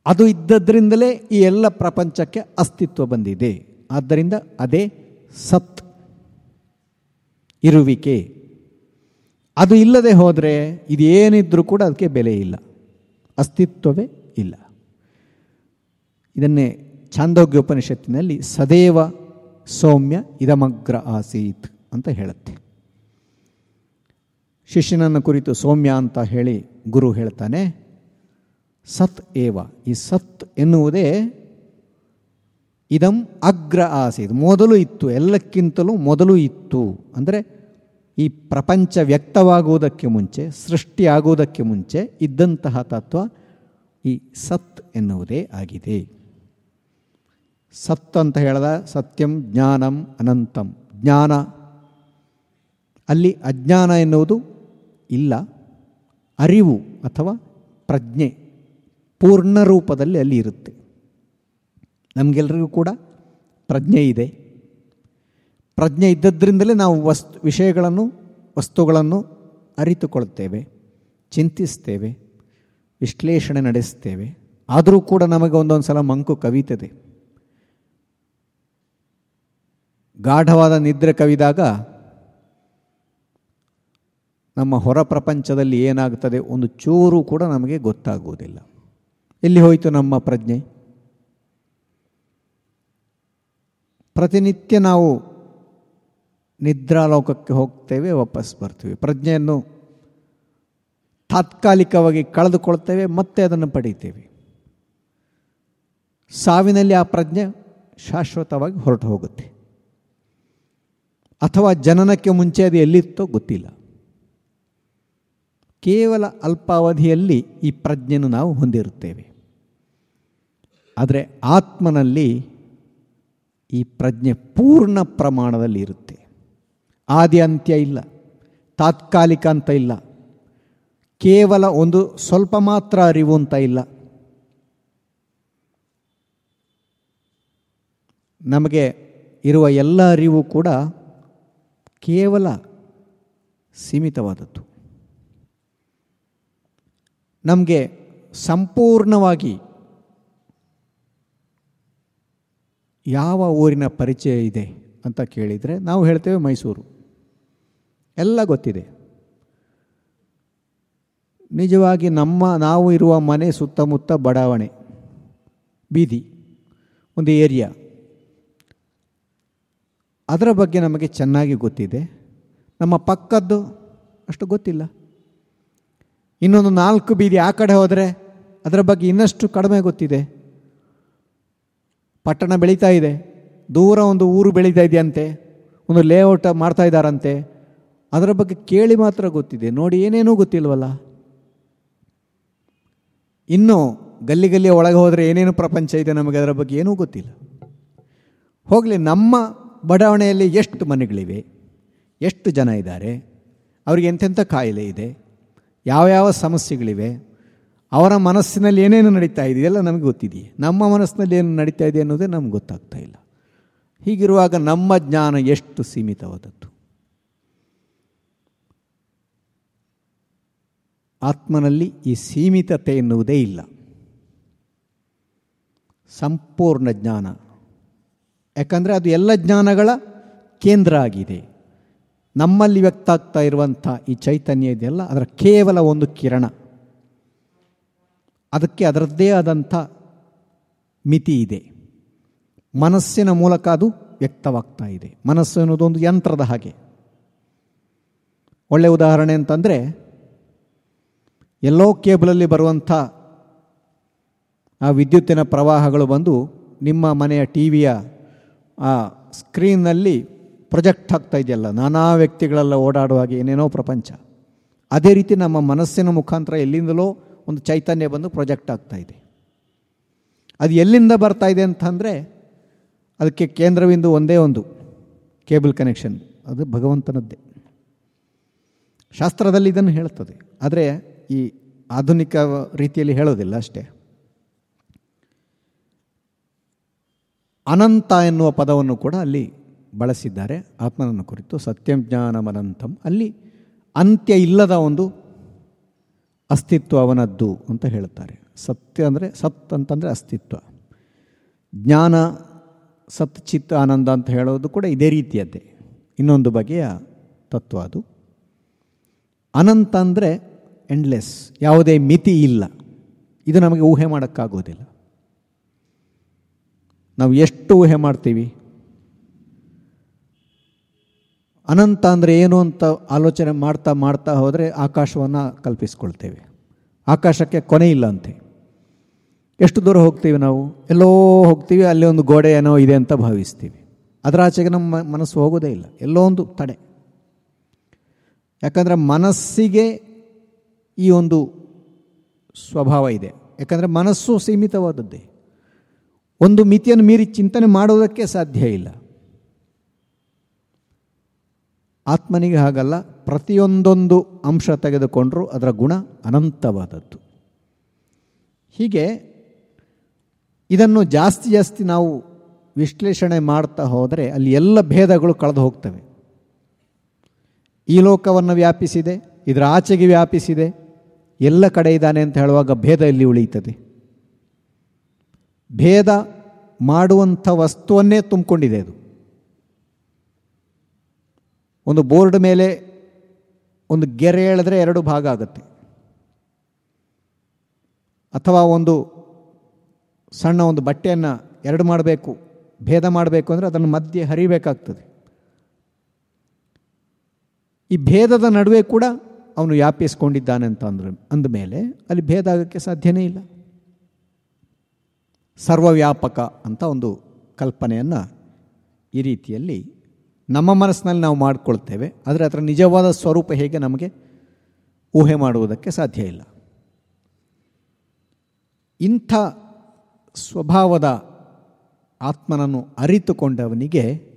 ಅದು ಇದ್ದದ್ರಿಂದಲೇ ಈ ಎಲ್ಲ ಪ್ರಪಂಚಕ್ಕೆ ಅಸ್ತಿತ್ವ ಬಂದಿದೆ. ಆದ್ದರಿಂದ ಅದೇ ಸತ್ ಇರುವಿಕೆ. ಅದು ಇಲ್ಲದೆ ಹೋದರೆ ಇದೇನಿದ್ರೂ ಕೂಡ ಅದಕ್ಕೆ ಬೆಲೆ ಇಲ್ಲ. ಅಸ್ತಿತ್ವವೇ ಇಲ್ಲ. ಇದನ್ನೇ ಛಾಂದೋಗ್ಯ ಉಪನಿಷತ್ತಿನಲ್ಲಿ ಸದೇವ ಸೌಮ್ಯ ಇದಮಗ್ರ ಆಸೀತ್ ಅಂತ ಹೇಳುತ್ತೆ. ಶಿಷ್ಯನನ್ನು ಕುರಿತು ಸೌಮ್ಯ ಅಂತ ಹೇಳಿ ಗುರು ಹೇಳ್ತಾನೆ, ಸತ್ ಏವ, ಈ ಸತ್ ಎನ್ನುವುದೇ ಇದಂ ಅಗ್ರ ಆಸೀತ್. ಮೊದಲು ಇತ್ತು, ಎಲ್ಲಕ್ಕಿಂತಲೂ ಮೊದಲು ಇತ್ತು. ಅಂದರೆ ಈ ಪ್ರಪಂಚ ವ್ಯಕ್ತವಾಗುವುದಕ್ಕೆ ಮುಂಚೆ, ಸೃಷ್ಟಿಯಾಗುವುದಕ್ಕೆ ಮುಂಚೆ ಇದ್ದಂತಹ ತತ್ವ ಈ ಸತ್ ಎನ್ನುವುದೇ ಆಗಿದೆ. ಸತ್ ಅಂತ ಹೇಳಿದ ಸತ್ಯಂ ಜ್ಞಾನಂ ಅನಂತಂ. ಜ್ಞಾನ, ಅಲ್ಲಿ ಅಜ್ಞಾನ ಎನ್ನುವುದು ಇಲ್ಲ, ಅರಿವು ಅಥವಾ ಪ್ರಜ್ಞೆ ಪೂರ್ಣ ರೂಪದಲ್ಲಿ ಅಲ್ಲಿ ಇರುತ್ತೆ. ನಮಗೆಲ್ಲರಿಗೂ ಕೂಡ ಪ್ರಜ್ಞೆ ಇದೆ. ಪ್ರಜ್ಞೆ ಇದ್ದದ್ರಿಂದಲೇ ನಾವು ವಸ್ತು, ವಿಷಯಗಳನ್ನು, ವಸ್ತುಗಳನ್ನು ಅರಿತುಕೊಳ್ಳುತ್ತೇವೆ ಚಿಂತಿಸ್ತೇವೆ, ವಿಶ್ಲೇಷಣೆ ನಡೆಸ್ತೇವೆ. ಆದರೂ ಕೂಡ ನಮಗೆ ಒಂದೊಂದು ಸಲ ಮಂಕು ಕವಿತದೆ. ಗಾಢವಾದ ನಿದ್ರೆ ಕವಿದಾಗ ನಮ್ಮ ಹೊರ ಪ್ರಪಂಚದಲ್ಲಿ ಏನಾಗ್ತದೆ ಒಂದು ಚೂರು ಕೂಡ ನಮಗೆ ಗೊತ್ತಾಗುವುದಿಲ್ಲ. ಎಲ್ಲಿ ಹೋಯಿತು ನಮ್ಮ ಪ್ರಜ್ಞೆ? ಪ್ರತಿನಿತ್ಯ ನಾವು ನಿದ್ರಾಲೋಕಕ್ಕೆ ಹೋಗ್ತೇವೆ, ವಾಪಸ್ ಬರ್ತೀವಿ. ಪ್ರಜ್ಞೆಯನ್ನು ತಾತ್ಕಾಲಿಕವಾಗಿ ಕಳೆದುಕೊಳ್ತೇವೆ, ಮತ್ತೆ ಅದನ್ನು ಪಡೀತೇವೆ ಸಾವಿನಲ್ಲಿ ಆ ಪ್ರಜ್ಞೆ ಶಾಶ್ವತವಾಗಿ ಹೊರಟು ಹೋಗುತ್ತೆ. ಅಥವಾ ಜನನಕ್ಕೆ ಮುಂಚೆ ಅದು ಎಲ್ಲಿತ್ತೋ ಗೊತ್ತಿಲ್ಲ. ಕೇವಲ ಅಲ್ಪಾವಧಿಯಲ್ಲಿ ಈ ಪ್ರಜ್ಞೆಯನ್ನು ನಾವು ಹೊಂದಿರುತ್ತೇವೆ. ಆದರೆ ಆತ್ಮನಲ್ಲಿ ಈ ಪ್ರಜ್ಞೆ ಪೂರ್ಣ ಪ್ರಮಾಣದಲ್ಲಿ ಇರುತ್ತೆ ಆದಿ ಅಂತ್ಯ ಇಲ್ಲ, ತಾತ್ಕಾಲಿಕ ಅಂತ ಇಲ್ಲ. ಕೇವಲ ಒಂದು ಸ್ವಲ್ಪ ಮಾತ್ರ ಅರಿವು ಅಂತ ಇಲ್ಲ. ನಮಗೆ ಇರುವ ಎಲ್ಲ ಅರಿವು ಕೂಡ ಕೇವಲ ಸೀಮಿತವಾದದ್ದು. ನಮಗೆ ಸಂಪೂರ್ಣವಾಗಿ ಯಾವ ಊರಿನ ಪರಿಚಯ ಇದೆ ಅಂತ ಕೇಳಿದರೆ ನಾವು ಹೇಳ್ತೇವೆ ಮೈಸೂರು. ಎಲ್ಲ ಗೊತ್ತಿದೆ. ನಿಜವಾಗಿ ನಮ್ಮ, ನಾವು ಇರುವ ಮನೆ ಸುತ್ತಮುತ್ತ ಬಡಾವಣೆ, ಬೀದಿ, ಒಂದು ಏರಿಯಾ. ಅದರ ಬಗ್ಗೆ ನಮಗೆ ಚೆನ್ನಾಗಿ ಗೊತ್ತಿದೆ. ನಮ್ಮ ಪಕ್ಕದ್ದು ಅಷ್ಟು ಗೊತ್ತಿಲ್ಲ. ಇನ್ನೊಂದು ನಾಲ್ಕು ಬೀದಿ ಆ ಕಡೆ ಹೋದರೆ ಅದರ ಬಗ್ಗೆ ಇನ್ನಷ್ಟು ಕಡಿಮೆ ಗೊತ್ತಿದೆ. ಪಟ್ಟಣ ಬೆಳೀತಾ ಇದೆ. ದೂರ ಒಂದು ಊರು ಬೆಳೀತಾ ಇದೆಯಂತೆ. ಒಂದು ಲೇಔಟ್ ಮಾಡ್ತಾ ಇದ್ದಾರಂತೆ. ಅದರ ಬಗ್ಗೆ ಕೇಳಿ ಮಾತ್ರ ಗೊತ್ತಿದೆ. ನೋಡಿ ಏನೇನೂ ಗೊತ್ತಿಲ್ವಲ್ಲ? ಇನ್ನು ಗಲ್ಲಿ ಗಲ್ಲಿ ಒಳಗೆ ಹೋದರೆ ಏನೇನು ಪ್ರಪಂಚ ಇದೆ ನಮಗೆ ಅದರ ಬಗ್ಗೆ ಏನೂ ಗೊತ್ತಿಲ್ಲ. ಹೋಗಲಿ, ನಮ್ಮ ಬಡಾವಣೆಯಲ್ಲಿ ಎಷ್ಟು ಮನೆಗಳಿವೆ, ಎಷ್ಟು ಜನ ಇದ್ದಾರೆ, ಅವ್ರಿಗೆ ಎಂತೆಂಥ ಕಾಯಿಲೆ ಇದೆ, ಯಾವ ಯಾವ ಸಮಸ್ಯೆಗಳಿವೆ, ಅವರ ಮನಸ್ಸಿನಲ್ಲಿ ಏನೇನು ನಡೀತಾ ಇದೆ ಎಲ್ಲ ನಮಗೆ ಗೊತ್ತಿದೆಯೇ. ನಮ್ಮ ಮನಸ್ಸಿನಲ್ಲಿ ಏನು ನಡೀತಾ ಇದೆ ಅನ್ನೋದೇ ನಮ್ಗೆ ಗೊತ್ತಾಗ್ತಾ ಇಲ್ಲ. ಹೀಗಿರುವಾಗ ನಮ್ಮ ಜ್ಞಾನ ಎಷ್ಟು ಸೀಮಿತವಾದದ್ದು? ಆತ್ಮನಲ್ಲಿ ಈ ಸೀಮಿತತೆ ಎನ್ನುವುದೇ ಇಲ್ಲ. ಸಂಪೂರ್ಣ ಜ್ಞಾನ. ಯಾಕಂದರೆ ಅದು ಎಲ್ಲ ಜ್ಞಾನಗಳ ಕೇಂದ್ರ ಆಗಿದೆ. ನಮ್ಮಲ್ಲಿ ವ್ಯಕ್ತ ಆಗ್ತಾ ಇರುವಂಥ ಈ ಚೈತನ್ಯ ಇದೆಯಲ್ಲ, ಅದರ ಕೇವಲ ಒಂದು ಕಿರಣ. ಅದಕ್ಕೆ ಅದರದ್ದೇ ಆದಂಥ ಮಿತಿ ಇದೆ. ಮನಸ್ಸಿನ ಮೂಲಕ ಅದು ವ್ಯಕ್ತವಾಗ್ತಾ ಇದೆ. ಮನಸ್ಸು ಅನ್ನೋದೊಂದು ಯಂತ್ರದ ಹಾಗೆ. ಒಳ್ಳೆಯ ಉದಾಹರಣೆ ಅಂತಂದರೆ ಎಲ್ಲೋ ಕೇಬಲಲ್ಲಿ ಬರುವಂಥ ಆ ವಿದ್ಯುತ್ತಿನ ಪ್ರವಾಹಗಳು ಬಂದು ನಿಮ್ಮ ಮನೆಯ ಟಿ ವಿಯ ಆ ಸ್ಕ್ರೀನ್ನಲ್ಲಿ ಪ್ರೊಜೆಕ್ಟ್ ಆಗ್ತಾ ಇದೆಯಲ್ಲ, ನಾನಾ ವ್ಯಕ್ತಿಗಳೆಲ್ಲ ಓಡಾಡುವಾಗ ಏನೇನೋ ಪ್ರಪಂಚ. ಅದೇ ರೀತಿ ನಮ್ಮ ಮನಸ್ಸಿನ ಮುಖಾಂತರ ಎಲ್ಲಿಂದಲೋ ಒಂದು ಚೈತನ್ಯ ಬಂದು ಪ್ರೊಜೆಕ್ಟ್ ಆಗ್ತಾ ಇದೆ. ಅದು ಎಲ್ಲಿಂದ ಬರ್ತಾ ಇದೆ ಅಂತಂದರೆ ಅದಕ್ಕೆ ಕೇಂದ್ರವಿಂದು ಒಂದೇ ಒಂದು, ಕೇಬಲ್ ಕನೆಕ್ಷನ್. ಅದು ಭಗವಂತನದ್ದೇ. ಶಾಸ್ತ್ರದಲ್ಲಿ ಇದನ್ನು ಹೇಳ್ತದೆ. ಆದರೆ ಈ ಆಧುನಿಕ ರೀತಿಯಲ್ಲಿ ಹೇಳೋದಿಲ್ಲ ಅಷ್ಟೇ. ಅನಂತ ಎನ್ನುವ ಪದವನ್ನು ಕೂಡ ಅಲ್ಲಿ ಬಳಸಿದ್ದಾರೆ. ಆತ್ಮನನ್ನು ಕುರಿತು ಸತ್ಯಂ ಜ್ಞಾನಮನಂತಂ. ಅಲ್ಲಿ ಅಂತ್ಯ ಇಲ್ಲದ ಒಂದು ಅಸ್ತಿತ್ವ ಅವನದ್ದು ಅಂತ ಹೇಳುತ್ತಾರೆ. ಸತ್ಯ ಅಂದರೆ ಸತ್ ಅಂತಂದರೆ ಅಸ್ತಿತ್ವ. ಜ್ಞಾನ, ಸತ್ ಚಿತ್ತ ಆನಂದ ಅಂತ ಹೇಳೋದು ಕೂಡ ಇದೇ ರೀತಿಯದ್ದೇ. ಇನ್ನೊಂದು ಬಗೆಯ ತತ್ವ ಅದು. ಅನಂತ ಅಂದರೆ ಎಂಡ್ಲೆಸ್ ಯಾವುದೇ ಮಿತಿ ಇಲ್ಲ. ಇದು ನಮಗೆ ಊಹೆ ಮಾಡೋಕ್ಕಾಗೋದಿಲ್ಲ. ನಾವು ಎಷ್ಟು ಊಹೆ ಮಾಡ್ತೀವಿ? ಅನಂತ ಅಂದರೆ ಏನು ಅಂತ ಆಲೋಚನೆ ಮಾಡ್ತಾ ಮಾಡ್ತಾ ಹೋದರೆ ಆಕಾಶವನ್ನು ಕಲ್ಪಿಸ್ಕೊಳ್ತೇವೆ. ಆಕಾಶಕ್ಕೆ ಕೊನೆ ಇಲ್ಲ ಅಂತೆ. ಎಷ್ಟು ದೂರ ಹೋಗ್ತೀವಿ ನಾವು? ಎಲ್ಲೋ ಹೋಗ್ತೀವಿ, ಅಲ್ಲಿ ಒಂದು ಗೋಡೆ ಏನೋ ಇದೆ ಅಂತ ಭಾವಿಸ್ತೀವಿ. ಅದರ ಆಚೆಗೆ ನಮ್ಮ ಮನಸ್ಸು ಹೋಗೋದೇ ಇಲ್ಲ. ಎಲ್ಲೋ ಒಂದು ತಡೆ. ಯಾಕಂದರೆ ಮನಸ್ಸಿಗೆ ಈ ಒಂದು ಸ್ವಭಾವ ಇದೆ. ಯಾಕಂದರೆ ಮನಸ್ಸು ಸೀಮಿತವಾದದ್ದೇ. ಒಂದು ಮಿತಿಯನ್ನು ಮೀರಿ ಚಿಂತನೆ ಮಾಡೋದಕ್ಕೆ ಸಾಧ್ಯ ಇಲ್ಲ. ಆತ್ಮನಿಗೆ ಹಾಗಲ್ಲ, ಪ್ರತಿಯೊಂದೊಂದು ಅಂಶ ತೆಗೆದುಕೊಂಡರೂ ಅದರ ಗುಣ ಅನಂತವಾದದ್ದು. ಹೀಗೆ ಇದನ್ನು ಜಾಸ್ತಿ ಜಾಸ್ತಿ ನಾವು ವಿಶ್ಲೇಷಣೆ ಮಾಡ್ತಾ ಹೋದರೆ ಅಲ್ಲಿ ಎಲ್ಲ ಭೇದಗಳು ಕಳೆದು ಹೋಗ್ತವೆ. ಈ ಲೋಕವನ್ನು ವ್ಯಾಪಿಸಿದೆ, ಇದರ ಆಚೆಗೆ ವ್ಯಾಪಿಸಿದೆ ಎಲ್ಲ ಕಡೆ ಇದ್ದಾನೆ ಅಂತ ಹೇಳುವಾಗ ಭೇದ ಇಲ್ಲಿ ಉಳಿಯುತ್ತದೆ? ಭೇದ ಮಾಡುವಂಥ ವಸ್ತುವನ್ನೇ ತುಂಬಿಕೊಂಡಿದೆ ಅದು. ಒಂದು ಬೋರ್ಡ್ ಮೇಲೆ ಒಂದು ಗೆರೆ ಎಳೆದ್ರೆ ಎರಡು ಭಾಗ ಆಗುತ್ತೆ. ಅಥವಾ ಒಂದು ಸಣ್ಣ ಒಂದು ಬಟ್ಟೆಯನ್ನು ಎರಡು ಮಾಡಬೇಕು, ಭೇದ ಮಾಡಬೇಕು ಅಂದರೆ ಅದನ್ನು ಮಧ್ಯೆ ಹರಿಬೇಕಾಗ್ತದೆ. ಈ ಭೇದದ ನಡುವೆ ಕೂಡ ಅವನು ವ್ಯಾಪಿಸ್ಕೊಂಡಿದ್ದಾನೆ ಅಂತ ಅಂದ್ರೆ ಅಂದಮೇಲೆ ಅಲ್ಲಿ ಭೇದ ಆಗೋಕ್ಕೆ ಸಾಧ್ಯನೇ ಇಲ್ಲ. ಸರ್ವವ್ಯಾಪಕ ಅಂತ ಒಂದು ಕಲ್ಪನೆಯನ್ನು ಈ ರೀತಿಯಲ್ಲಿ ನಮ್ಮ ಮನಸ್ಸಿನಲ್ಲಿ ನಾವು ಮಾಡಿಕೊಳ್ತೇವೆ. ಆದರೆ ಅದರ ನಿಜವಾದ ಸ್ವರೂಪ ಹೇಗೆ ನಮಗೆ ಊಹೆ ಮಾಡುವುದಕ್ಕೆ ಸಾಧ್ಯ ಇಲ್ಲ. ಇಂಥ ಸ್ವಭಾವದ ಆತ್ಮನನ್ನು ಅರಿತುಕೊಂಡವನಿಗೆ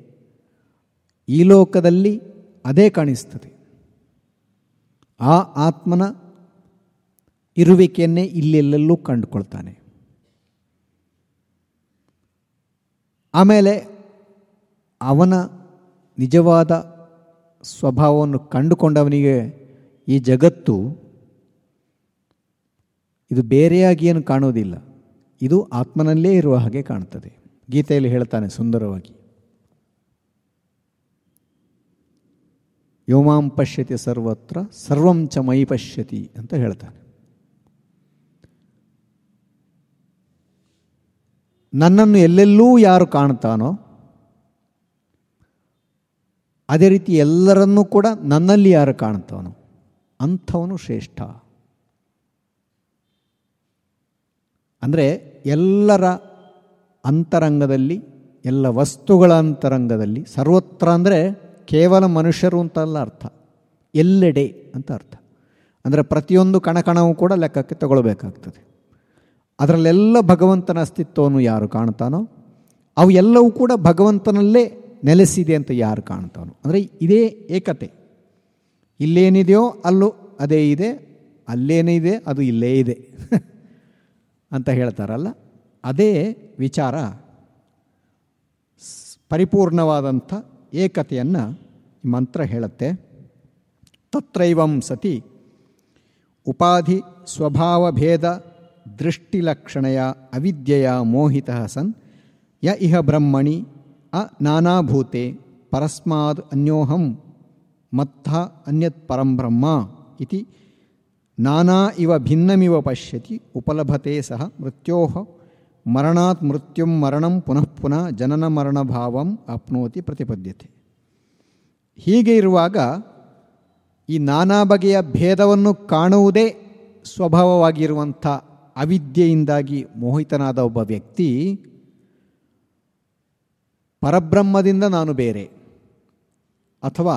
ಈ ಲೋಕದಲ್ಲಿ ಅದೇ ಕಾಣಿಸ್ತದೆ. ಆ ಆತ್ಮನ ಇರುವಿಕೆಯನ್ನೇ ಇಲ್ಲೆಲ್ಲೆಲ್ಲೂ ಕಂಡುಕೊಳ್ತಾನೆ. ಆಮೇಲೆ ಅವನ ನಿಜವಾದ ಸ್ವಭಾವವನ್ನು ಕಂಡುಕೊಂಡವನಿಗೆ ಈ ಜಗತ್ತು ಇದು ಬೇರೆಯಾಗಿ ಏನು ಕಾಣೋದಿಲ್ಲ ಇದು ಆತ್ಮನಲ್ಲೇ ಇರುವ ಹಾಗೆ ಕಾಣ್ತದೆ. ಗೀತೆಯಲ್ಲಿ ಹೇಳ್ತಾನೆ ಸುಂದರವಾಗಿ. ಯೋಮಾಂ ಪಶ್ಯತಿ ಸರ್ವತ್ರ, ಸರ್ವಂ ಚ ಮೈ ಪಶ್ಯತಿ ಅಂತ ಹೇಳ್ತಾನೆ. ನನ್ನನ್ನು ಎಲ್ಲೆಲ್ಲೂ ಯಾರು ಕಾಣ್ತಾನೋ, ಅದೇ ರೀತಿ ಎಲ್ಲರನ್ನೂ ಕೂಡ ನನ್ನಲ್ಲಿ ಯಾರು ಕಾಣ್ತಾನೋ, ಅಂಥವನು ಶ್ರೇಷ್ಠ. ಅಂದರೆ ಎಲ್ಲರ ಅಂತರಂಗದಲ್ಲಿ, ಎಲ್ಲ ವಸ್ತುಗಳ ಅಂತರಂಗದಲ್ಲಿ, ಸರ್ವತ್ರ ಅಂದರೆ ಕೇವಲ ಮನುಷ್ಯರು ಅಂತಲ್ಲ ಅರ್ಥ. ಎಲ್ಲೆಡೆ ಅಂತ ಅರ್ಥ. ಅಂದರೆ ಪ್ರತಿಯೊಂದು ಕಣಕಣವೂ ಕೂಡ ಲೆಕ್ಕಕ್ಕೆ ತಗೊಳ್ಬೇಕಾಗ್ತದೆ. ಅದರಲ್ಲೆಲ್ಲ ಭಗವಂತನ ಅಸ್ತಿತ್ವವನ್ನು ಯಾರು ಕಾಣ್ತಾನೋ, ಅವು ಎಲ್ಲವೂ ಕೂಡ ಭಗವಂತನಲ್ಲೇ ನೆಲೆಸಿದೆ ಅಂತ ಯಾರು ಕಾಣ್ತಾನೋ. ಅಂದರೆ ಇದೇ ಏಕತೆ. ಇಲ್ಲೇನಿದೆಯೋ ಅಲ್ಲೂ ಅದೇ ಇದೆ ಅಲ್ಲೇನಿದೆ ಅದು ಇಲ್ಲೇ ಇದೆ ಅಂತ ಹೇಳ್ತಾರಲ್ಲ. ಅದೇ ವಿಚಾರ ಪರಿಪೂರ್ಣವಾದಂಥ ಏಕತೆಯನ್ನು ಮಂತ್ರ ಹೇಳುತ್ತೆ. ತತ್ರೈವಂ ಸತಿ ಉಪಾಧಿ ಸ್ವಭಾವಭೇದ ದೃಷ್ಟಿಲಕ್ಷಣೆಯ ಅವಿದ್ಯೆಯ ಮೋಹಿತ ಸನ್ ಯ ಇಹ ಬ್ರಹ್ಮಣಿ ಅ ನಾನಾಭೂತೆ ಪರಸ್ಮಾದ್ ಅನ್ಯೋಹಂ ಮತ್ತ ಅನ್ಯತ್ ಪರಂ ಬ್ರಹ್ಮ ಇತಿ ನಾನಾ ಇವ ಭಿನ್ನಮಿವ ಪಶ್ಯತಿ ಉಪಲಭತೆ ಸಹ ಮೃತ್ಯೋ ಮರಣಾತ್ ಮೃತ್ಯುಂ ಮರಣಂ ಪುನಃ ಪುನಃ ಜನನ ಮರಣ ಭಾವಂ ಅಪ್ನೋತಿ ಪ್ರತಿಪದ್ಯತೆ. ಹೀಗೆ ಇರುವಾಗ ಈ ನಾನಾ ಬಗೆಯ ಭೇದವನ್ನು ಕಾಣುವುದೇ ಸ್ವಭಾವವಾಗಿರುವಂಥ ಅವಿದ್ಯೆಯಿಂದಾಗಿ ಮೋಹಿತನಾದ ಒಬ್ಬ ವ್ಯಕ್ತಿ, ಪರಬ್ರಹ್ಮದಿಂದ ನಾನು ಬೇರೆ ಅಥವಾ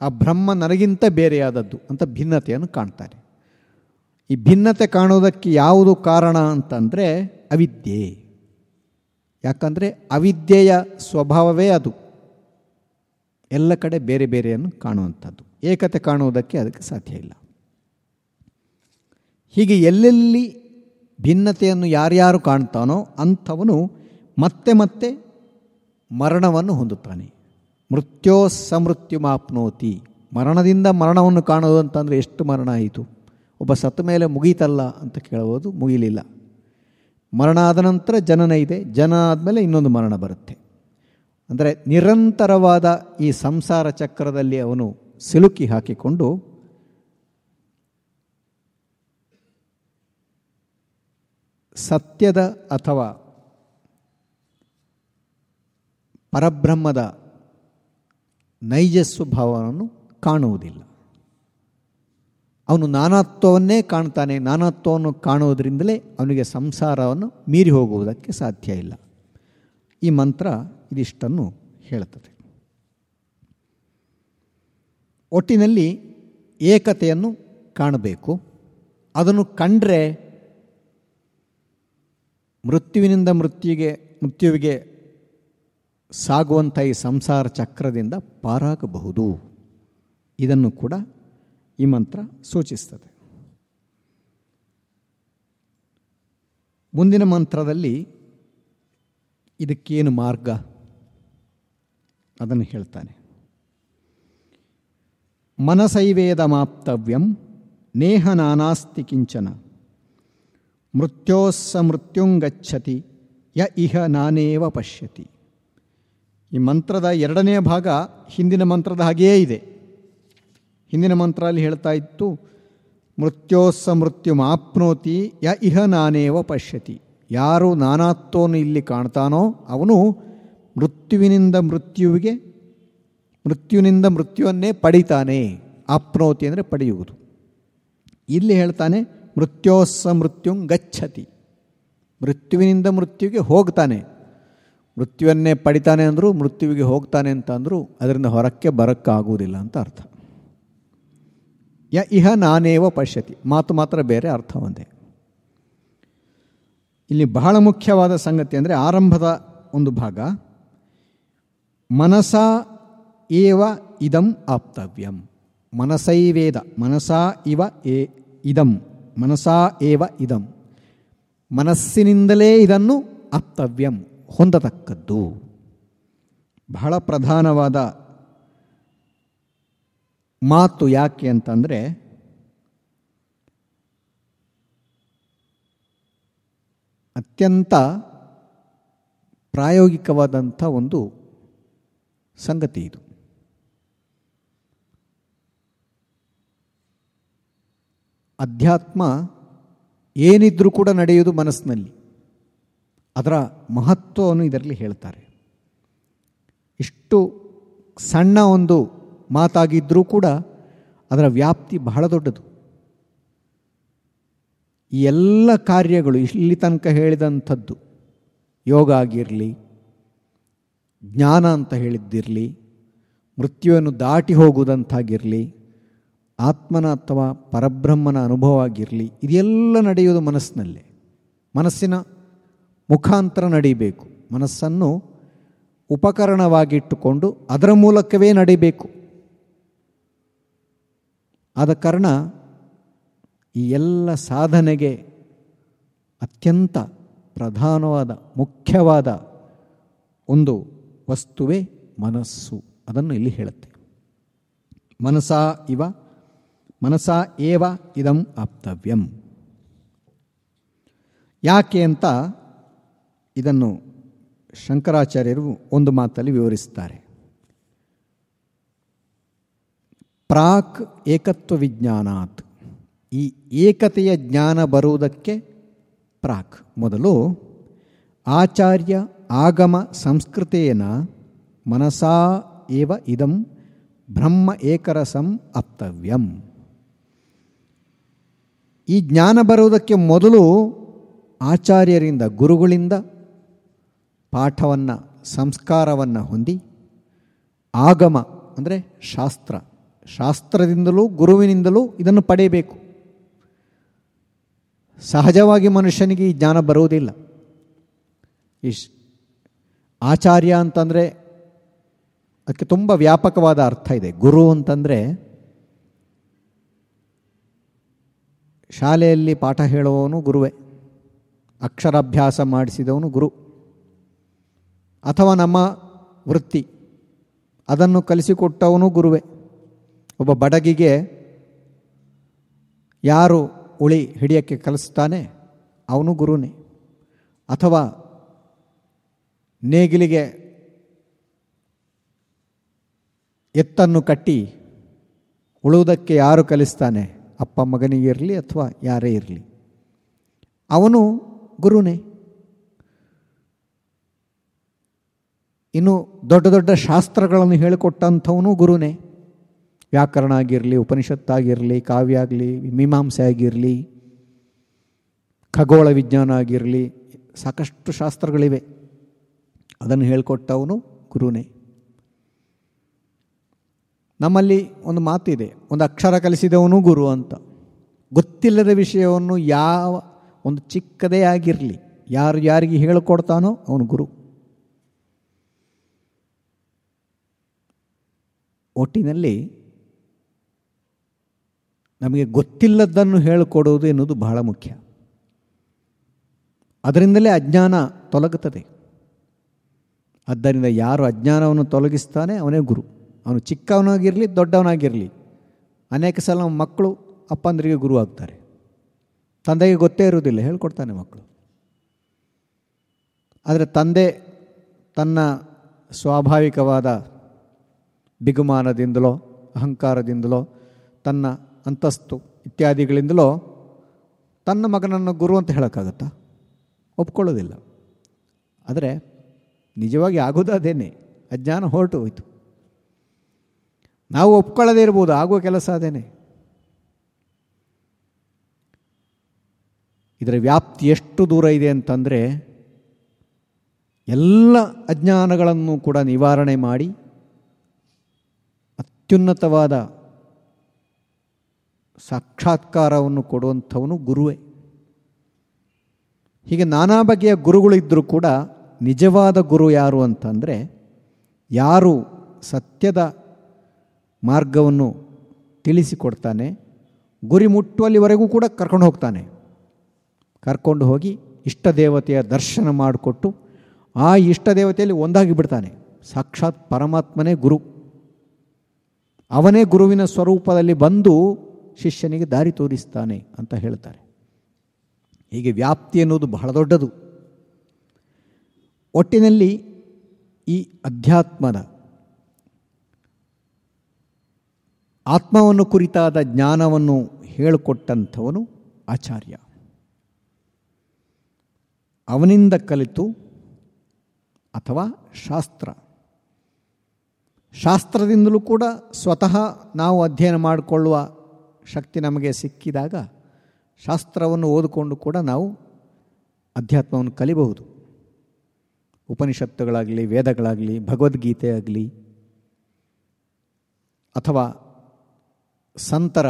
ಆ ಬ್ರಹ್ಮ ನನಗಿಂತ ಬೇರೆಯಾದದ್ದು ಅಂತ ಭಿನ್ನತೆಯನ್ನು ಕಾಣ್ತಾರೆ. ಈ ಭಿನ್ನತೆ ಕಾಣುವುದಕ್ಕೆ ಯಾವುದು ಕಾರಣ ಅಂತಂದರೆ ಅವಿದ್ಯೆ. ಯಾಕಂದರೆ ಅವಿದ್ಯೆಯ ಸ್ವಭಾವವೇ ಅದು. ಎಲ್ಲ ಕಡೆ ಬೇರೆ ಬೇರೆಯನ್ನು ಕಾಣುವಂಥದ್ದು. ಏಕತೆ ಕಾಣುವುದಕ್ಕೆ ಅದಕ್ಕೆ ಸಾಧ್ಯ ಇಲ್ಲ. ಹೀಗೆ ಎಲ್ಲೆಲ್ಲಿ ಭಿನ್ನತೆಯನ್ನು ಯಾರ್ಯಾರು ಕಾಣ್ತಾನೋ ಅಂಥವನು ಮತ್ತೆ ಮತ್ತೆ ಮರಣವನ್ನು ಹೊಂದುತ್ತಾನೆ. ಮೃತ್ಯೋ ಸಮೃತ್ಯುಮಾಪ್ನೋತಿ. ಮರಣದಿಂದ ಮರಣವನ್ನು ಕಾಣೋದು ಅಂತಂದರೆ ಎಷ್ಟು ಮರಣ ಆಯಿತು? ಒಬ್ಬ ಸತ್ತ ಮೇಲೆ ಮುಗೀತಲ್ಲ ಅಂತ ಕೇಳಬಹುದು ಮುಗಿಲಿಲ್ಲ. ಮರಣ ಆದ ನಂತರ ಜನನ ಇದೆ. ಜನ ಆದಮೇಲೆ ಇನ್ನೊಂದು ಮರಣ ಬರುತ್ತೆ. ಅಂದರೆ ನಿರಂತರವಾದ ಈ ಸಂಸಾರ ಚಕ್ರದಲ್ಲಿ ಅವನು ಸಿಲುಕಿ ಹಾಕಿಕೊಂಡು ಸತ್ಯದ ಅಥವಾ ಪರಬ್ರಹ್ಮದ ನೈಜ ಸ್ವಭಾವವನ್ನು ಕಾಣುವುದಿಲ್ಲ. ಅವನು ನಾನಾತ್ವವನ್ನೇ ಕಾಣ್ತಾನೆ. ನಾನಾತ್ವವನ್ನು ಕಾಣುವುದರಿಂದಲೇ ಅವನಿಗೆ ಸಂಸಾರವನ್ನು ಮೀರಿ ಹೋಗುವುದಕ್ಕೆ ಸಾಧ್ಯ ಇಲ್ಲ. ಈ ಮಂತ್ರ ಇದಿಷ್ಟನ್ನು ಹೇಳುತ್ತದೆ. ಒಟ್ಟಿನಲ್ಲಿ ಏಕತೆಯನ್ನು ಕಾಣಬೇಕು. ಅದನ್ನು ಕಂಡ್ರೆ ಮೃತ್ಯುವಿನಿಂದ ಮೃತ್ಯುವಿಗೆ ಮೃತ್ಯುವಿಗೆ ಸಾಗುವಂಥ ಈ ಸಂಸಾರ ಚಕ್ರದಿಂದ ಪಾರಾಗಬಹುದು. ಇದನ್ನು ಕೂಡ ಈ ಮಂತ್ರ ಸೂಚಿಸ್ತದೆ ಮುಂದಿನ ಮಂತ್ರದಲ್ಲಿ ಇದಕ್ಕೇನು ಮಾರ್ಗ? ಅದನ್ನು ಹೇಳ್ತಾನೆ. ಮನಸೈವೇದಮಾಪ್ತವ್ಯಂ ನೇಹ ನಾನಾಸ್ತಿ ಕಿಂಚನ. ಮೃತ್ಯೋಸ್ಸ ಮೃತ್ಯುಂಗಚ್ಚತಿ ಯ ಇಹ ನಾನೇವ ಪಶ್ಯತಿ. ಈ ಮಂತ್ರದ ಎರಡನೆಯ ಭಾಗ ಹಿಂದಿನ ಮಂತ್ರದ ಹಾಗೆಯೇ ಇದೆ. ಹಿಂದಿನ ಮಂತ್ರ ಅಲ್ಲಿ ಹೇಳ್ತಾ ಇತ್ತು, ಮೃತ್ಯೋಸ್ಸ ಮೃತ್ಯುಮಾಪ್ನೋತಿ ಯ ಇಹ ನಾನೇವ ಪಶ್ಯತಿ. ಯಾರು ನಾನಾತ್ವವನ್ನು ಇಲ್ಲಿ ಕಾಣ್ತಾನೋ ಅವನು ಮೃತ್ಯುವಿನಿಂದ ಮೃತ್ಯುವಿಗೆ, ಮೃತ್ಯುವಿನಿಂದ ಮೃತ್ಯುವನ್ನೇ ಪಡಿತಾನೆ. ಆಪ್ನೋತಿ ಅಂದರೆ ಪಡೆಯುವುದು. ಇಲ್ಲಿ ಹೇಳ್ತಾನೆ, ಮೃತ್ಯೋಸ್ಸ ಮೃತ್ಯುಂ ಗಚ್ಚತಿ. ಮೃತ್ಯುವಿನಿಂದ ಮೃತ್ಯುವಿಗೆ ಹೋಗ್ತಾನೆ. ಮೃತ್ಯುವನ್ನೇ ಪಡಿತಾನೆ ಅಂದರೂ, ಮೃತ್ಯುವಿಗೆ ಹೋಗ್ತಾನೆ ಅಂತ ಅಂದರು, ಅದರಿಂದ ಹೊರಕ್ಕೆ ಬರಕ್ಕಾಗುವುದಿಲ್ಲ ಅಂತ ಅರ್ಥ. ಯ ಇಹ ನಾನೇವ ಪಶ್ಯತಿ. ಮಾತು ಮಾತ್ರ ಬೇರೆ, ಅರ್ಥ ಒಂದೇ. ಇಲ್ಲಿ ಬಹಳ ಮುಖ್ಯವಾದ ಸಂಗತಿ ಅಂದರೆ ಆರಂಭದ ಒಂದು ಭಾಗ. ಮನಸ ಏವ ಇದಂ ಆಪ್ತವ್ಯಂ. ಮನಸೈವೇದ ಮನಸಾ ಇವ ಏ ಇದಂ. ಮನಸಾ ಏವ ಇದಂ. ಮನಸ್ಸಿನಿಂದಲೇ ಇದನ್ನು ಆಪ್ತವ್ಯಂ ಹೊಂದತಕ್ಕದ್ದು. ಬಹಳ ಪ್ರಧಾನವಾದ ಮಾತು ಯಾಕೆ ಅಂತಂದರೆ, ಅತ್ಯಂತ ಪ್ರಾಯೋಗಿಕವಾದಂಥ ಒಂದು ಸಂಗತಿ ಇದು. ಅಧ್ಯಾತ್ಮ ಏನಿದ್ರೂ ಕೂಡ ನಡೆಯುವುದು ಮನಸ್ಸಿನಲ್ಲಿ. ಅದರ ಮಹತ್ವವನ್ನು ಇದರಲ್ಲಿ ಹೇಳ್ತಾರೆ. ಇಷ್ಟು ಸಣ್ಣ ಒಂದು ಮಾತಾಗಿದ್ದರೂ ಕೂಡ ಅದರ ವ್ಯಾಪ್ತಿ ಬಹಳ ದೊಡ್ಡದು. ಈ ಎಲ್ಲ ಕಾರ್ಯಗಳು ಇಲ್ಲಿ ತನಕ ಹೇಳಿದಂಥದ್ದು, ಯೋಗ ಆಗಿರಲಿ, ಜ್ಞಾನ ಅಂತ ಹೇಳಿದ್ದಿರಲಿ, ಮೃತ್ಯುವನ್ನು ದಾಟಿ ಹೋಗುವುದಂತಾಗಿರಲಿ ಆತ್ಮನ ಅಥವಾ ಪರಬ್ರಹ್ಮನ ಅನುಭವ ಆಗಿರಲಿ, ಇದೆಲ್ಲ ನಡೆಯುವುದು ಮನಸ್ಸಿನಲ್ಲೇ. ಮನಸ್ಸಿನ ಮುಖಾಂತರ ನಡೀಬೇಕು. ಮನಸ್ಸನ್ನು ಉಪಕರಣವಾಗಿಟ್ಟುಕೊಂಡು ಅದರ ಮೂಲಕವೇ ನಡಿಬೇಕು. ಆದ ಕಾರಣ ಈ ಎಲ್ಲ ಸಾಧನೆಗೆ ಅತ್ಯಂತ ಪ್ರಧಾನವಾದ, ಮುಖ್ಯವಾದ ಒಂದು ವಸ್ತುವೇ ಮನಸ್ಸು. ಅದನ್ನು ಇಲ್ಲಿ ಹೇಳುತ್ತೆ. ಮನಸಾ ಇವ ಮನಸಾ ಏವ ಇದಂ ಆಪ್ತವ್ಯಂ. ಯಾಕೆ ಅಂತ ಇದನ್ನು ಶಂಕರಾಚಾರ್ಯರು ಒಂದು ಮಾತಲ್ಲಿ ವಿವರಿಸ್ತಾರೆ. ಪ್ರಾಕ್ ಏಕತ್ವ ವಿಜ್ಞಾನಾತ್. ಈ ಏಕತೆಯ ಜ್ಞಾನ ಬರುವುದಕ್ಕೆ ಪ್ರಾಕ್. ಮೊದಲು ಆಚಾರ್ಯ ಆಗಮ ಸಂಸ್ಕೃತೇನ ಮನಸಾ ಏವ ಇದಂ ಬ್ರಹ್ಮ ಏಕರಸಂ ಅಪ್ತವ್ಯಂ. ಈ ಜ್ಞಾನ ಬರುವುದಕ್ಕೆ ಮೊದಲು ಆಚಾರ್ಯರಿಂದ ಗುರುಗಳಿಂದ ಪಾಠವನ್ನು, ಸಂಸ್ಕಾರವನ್ನು ಹೊಂದಿ ಆಗಮ ಅಂದರೆ ಶಾಸ್ತ್ರ. ಶಾಸ್ತ್ರದಿಂದಲೂ, ಗುರುವಿನಿಂದಲೂ ಇದನ್ನು ಪಡೆಯಬೇಕು. ಸಹಜವಾಗಿ ಮನುಷ್ಯನಿಗೆ ಈ ಜ್ಞಾನ ಬರುವುದಿಲ್ಲ. ಇಶ್ ಆಚಾರ್ಯ ಅಂತಂದರೆ ಅದಕ್ಕೆ ತುಂಬ ವ್ಯಾಪಕವಾದ ಅರ್ಥ ಇದೆ. ಗುರು ಅಂತಂದರೆ ಶಾಲೆಯಲ್ಲಿ ಪಾಠ ಹೇಳುವವನು ಗುರುವೇ, ಅಕ್ಷರಾಭ್ಯಾಸ ಮಾಡಿಸಿದವನು ಗುರು, ಅಥವಾ ನಮ್ಮ ವೃತ್ತಿ, ಅದನ್ನು ಕಲಿಸಿಕೊಟ್ಟವನು ಗುರುವೇ. ಒಬ್ಬ ಬಡಗಿಗೆ ಯಾರು ಉಳಿ ಹಿಡಿಯೋಕ್ಕೆ ಕಲಿಸ್ತಾನೆ? ಅವನು ಗುರುನೇ. ಅಥವಾ ನೇಗಿಲಿಗೆ ಎತ್ತನ್ನು ಕಟ್ಟಿ ಉಳುವುದಕ್ಕೆ ಯಾರು ಕಲಿಸ್ತಾನೆ? ಅಪ್ಪ ಮಗನಿಗೆ ಇರಲಿ ಅಥವಾ ಯಾರೇ ಇರಲಿ. ಅವನು ಗುರುನೇ. ಇನ್ನು ದೊಡ್ಡ ದೊಡ್ಡ ಶಾಸ್ತ್ರಗಳನ್ನು ಹೇಳಿಕೊಟ್ಟಂಥವನು ಗುರುನೇ. ವ್ಯಾಕರಣ ಆಗಿರಲಿ, ಉಪನಿಷತ್ತಾಗಿರಲಿ, ಕಾವ್ಯ ಆಗಲಿ, ಮೀಮಾಂಸೆ ಆಗಿರಲಿ, ಖಗೋಳ ವಿಜ್ಞಾನ ಆಗಿರಲಿ, ಸಾಕಷ್ಟು ಶಾಸ್ತ್ರಗಳಿವೆ. ಅದನ್ನು ಹೇಳಿಕೊಟ್ಟವನು ಗುರುನೇ. ನಮ್ಮಲ್ಲಿ ಒಂದು ಮಾತಿದೆ, ಒಂದು ಅಕ್ಷರ ಕಲಿಸಿದವನು ಗುರು ಅಂತ. ಗೊತ್ತಿಲ್ಲದ ವಿಷಯವನ್ನು ಯಾವ ಒಂದು ಚಿಕ್ಕದೇ ಆಗಿರಲಿ, ಯಾರು ಯಾರಿಗೆ ಹೇಳಿಕೊಡ್ತಾನೋ ಅವನು ಗುರು. ಒಟ್ಟಿನಲ್ಲಿ ನಮಗೆ ಗೊತ್ತಿಲ್ಲದ್ದನ್ನು ಹೇಳಿಕೊಡುವುದು ಎನ್ನುವುದು ಬಹಳ ಮುಖ್ಯ. ಅದರಿಂದಲೇ ಅಜ್ಞಾನ ತೊಲಗುತ್ತದೆ. ಆದ್ದರಿಂದ ಯಾರು ಅಜ್ಞಾನವನ್ನು ತೊಲಗಿಸ್ತಾನೆ ಅವನೇ ಗುರು. ಅವನು ಚಿಕ್ಕವನಾಗಿರಲಿ, ದೊಡ್ಡವನಾಗಿರಲಿ. ಅನೇಕ ಸಲ ಮಕ್ಕಳು ಅಪ್ಪಂದರಿಗೆ ಗುರು ಆಗ್ತಾರೆ. ತಂದೆಗೆ ಗೊತ್ತೇ ಇರುವುದಿಲ್ಲ, ಹೇಳ್ಕೊಡ್ತಾನೆ ಮಕ್ಕಳು. ಆದರೆ ತಂದೆ ತನ್ನ ಸ್ವಾಭಾವಿಕವಾದ ಬಿಗುಮಾನದಿಂದಲೋ, ಅಹಂಕಾರದಿಂದಲೋ ತನ್ನ ಅಂತಸ್ತು ಇತ್ಯಾದಿಗಳಿಂದಲೋ ತನ್ನ ಮಗನನ್ನು ಗುರು ಅಂತ ಹೇಳೋಕ್ಕಾಗತ್ತಾ? ಒಪ್ಕೊಳ್ಳೋದಿಲ್ಲ. ಆದರೆ ನಿಜವಾಗಿ ಆಗೋದಾದೇನೆ ಅಜ್ಞಾನ ಹೊರಟು ಹೋಯಿತು. ನಾವು ಒಪ್ಕೊಳ್ಳದೇ ಇರ್ಬೋದು, ಆಗುವ ಕೆಲಸ ಅದೇನೆ. ಇದರ ವ್ಯಾಪ್ತಿ ಎಷ್ಟು ದೂರ ಇದೆ ಅಂತಂದರೆ, ಎಲ್ಲ ಅಜ್ಞಾನಗಳನ್ನು ಕೂಡ ನಿವಾರಣೆ ಮಾಡಿ ಅತ್ಯುನ್ನತವಾದ ಸಾಕ್ಷಾತ್ಕಾರವನ್ನು ಕೊಡುವಂಥವನು ಗುರುವೇ. ಹೀಗೆ ನಾನಾ ಬಗೆಯ ಗುರುಗಳಿದ್ದರೂ ಕೂಡ ನಿಜವಾದ ಗುರು ಯಾರು ಅಂತಂದರೆ ಯಾರು ಸತ್ಯದ ಮಾರ್ಗವನ್ನು ತಿಳಿಸಿಕೊಡ್ತಾನೆ, ಗುರಿ ಮುಟ್ಟುವಲ್ಲಿವರೆಗೂ ಕೂಡ ಕರ್ಕೊಂಡು ಹೋಗ್ತಾನೆ. ಕರ್ಕೊಂಡು ಹೋಗಿ ಇಷ್ಟ ದೇವತೆಯ ದರ್ಶನ ಮಾಡಿಕೊಟ್ಟು ಆ ಇಷ್ಟ ದೇವತೆಯಲ್ಲಿ ಒಂದಾಗಿ ಬಿಡ್ತಾನೆ. ಸಾಕ್ಷಾತ್ ಪರಮಾತ್ಮನೇ ಗುರು. ಅವನೇ ಗುರುವಿನ ಸ್ವರೂಪದಲ್ಲಿ ಬಂದು ಶಿಷ್ಯನಿಗೆ ದಾರಿ ತೋರಿಸ್ತಾನೆ ಅಂತ ಹೇಳ್ತಾರೆ. ಹೀಗೆ ವ್ಯಾಪ್ತಿ ಅನ್ನೋದು ಬಹಳ ದೊಡ್ಡದು. ಒಟ್ಟಿನಲ್ಲಿ ಈ ಅಧ್ಯಾತ್ಮದ ಆತ್ಮವನ್ನು ಕುರಿತಾದ ಜ್ಞಾನವನ್ನು ಹೇಳಿಕೊಟ್ಟಂಥವನು ಆಚಾರ್ಯ. ಅವನಿಂದ ಕಲಿತು ಅಥವಾ ಶಾಸ್ತ್ರ. ಶಾಸ್ತ್ರದಿಂದಲೂ ಕೂಡ ಸ್ವತಃ ನಾವು ಅಧ್ಯಯನ ಮಾಡಿಕೊಳ್ಳುವ ಶಕ್ತಿ ನಮಗೆ ಸಿಕ್ಕಿದಾಗ ಶಾಸ್ತ್ರವನ್ನು ಓದಿಕೊಂಡು ಕೂಡ ನಾವು ಅಧ್ಯಾತ್ಮವನ್ನು ಕಲಿಬಹುದು. ಉಪನಿಷತ್ತುಗಳಾಗಲಿ, ವೇದಗಳಾಗಲಿ, ಭಗವದ್ಗೀತೆ ಆಗಲಿ, ಅಥವಾ ಸಂತರ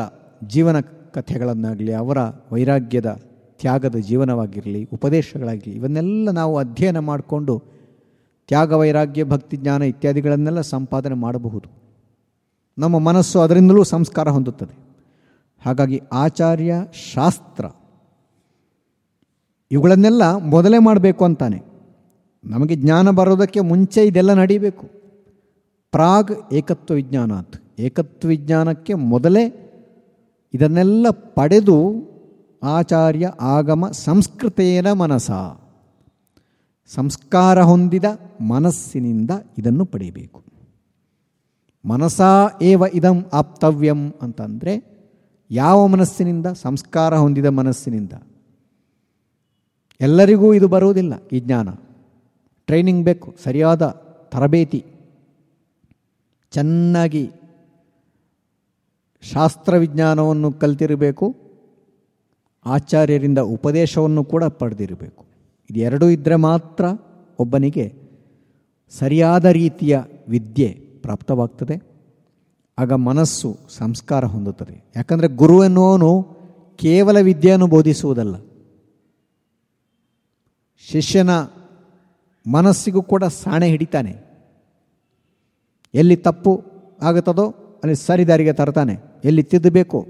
ಜೀವನ ಕಥೆಗಳನ್ನಾಗಲಿ, ಅವರ ವೈರಾಗ್ಯದ ತ್ಯಾಗದ ಜೀವನವಾಗಿರಲಿ, ಉಪದೇಶಗಳಾಗಲಿ, ಇವನ್ನೆಲ್ಲ ನಾವು ಅಧ್ಯಯನ ಮಾಡಿಕೊಂಡು ತ್ಯಾಗ, ವೈರಾಗ್ಯ, ಭಕ್ತಿ, ಜ್ಞಾನ ಇತ್ಯಾದಿಗಳನ್ನೆಲ್ಲ ಸಂಪಾದನೆ ಮಾಡಬಹುದು. ನಮ್ಮ ಮನಸ್ಸು ಅದರಿಂದಲೂ ಸಂಸ್ಕಾರ ಹೊಂದುತ್ತದೆ. ಹಾಗಾಗಿ ಆಚಾರ್ಯ ಶಾಸ್ತ್ರ. ಇವುಗಳನ್ನೆಲ್ಲ ಮೊದಲೇ ಮಾಡಬೇಕು ಅಂತಾನೆ. ನಮಗೆ ಜ್ಞಾನ ಬರೋದಕ್ಕೆ ಮುಂಚೆ ಇದೆಲ್ಲ ನಡೀಬೇಕು. ಪ್ರಾಗ್ ಏಕತ್ವ ವಿಜ್ಞಾನಾತ್ ಏಕತ್ವ ವಿಜ್ಞಾನಕ್ಕೆ ಮೊದಲೇ ಇದನ್ನೆಲ್ಲ ಪಡೆದು ಆಚಾರ್ಯ ಆಗಮ ಸಂಸ್ಕೃತೇನ ಮನಸ. ಸಂಸ್ಕಾರ ಹೊಂದಿದ ಮನಸ್ಸಿನಿಂದ ಇದನ್ನು ಪಡೆಯಬೇಕು. ಮನಸಾ ಏವ ಇದಂ ಆಪ್ತವ್ಯಂ ಅಂತಂದರೆ ಯಾವ ಮನಸ್ಸಿನಿಂದ? ಸಂಸ್ಕಾರ ಹೊಂದಿದ ಮನಸ್ಸಿನಿಂದ. ಎಲ್ಲರಿಗೂ ಇದು ಬರುವುದಿಲ್ಲ, ಈ ಜ್ಞಾನ. ಟ್ರೈನಿಂಗ್ ಬೇಕು, ಸರಿಯಾದ ತರಬೇತಿ. ಚೆನ್ನಾಗಿ ಶಾಸ್ತ್ರ ವಿಜ್ಞಾನವನ್ನು ಕಲ್ತಿರಬೇಕು, ಆಚಾರ್ಯರಿಂದ ಉಪದೇಶವನ್ನು ಕೂಡ ಪಡೆದಿರಬೇಕು. ಇದೆರಡೂ ಇದ್ದರೆ ಮಾತ್ರ ಒಬ್ಬನಿಗೆ ಸರಿಯಾದ ರೀತಿಯ ವಿದ್ಯೆ ಪ್ರಾಪ್ತವಾಗ್ತದೆ. ಆಗ ಮನಸ್ಸು ಸಂಸ್ಕಾರ ಹೊಂದುತ್ತದೆ. ಯಾಕಂದರೆ ಗುರು ಎನ್ನುವನು ಕೇವಲ ವಿದ್ಯೆಯನ್ನು ಬೋಧಿಸುವುದಲ್ಲ. ಶಿಷ್ಯನ ಮನಸ್ಸಿಗೂ ಕೂಡ ಸಾಣೆ ಹಿಡಿತಾನೆ. ಎಲ್ಲಿ ತಪ್ಪು ಆಗುತ್ತದೋ ಅಲ್ಲಿ ಸರಿದಾರಿಗೆ ತರ್ತಾನೆ. ಎಲ್ಲಿ ತಿದ್ದಬೇಕು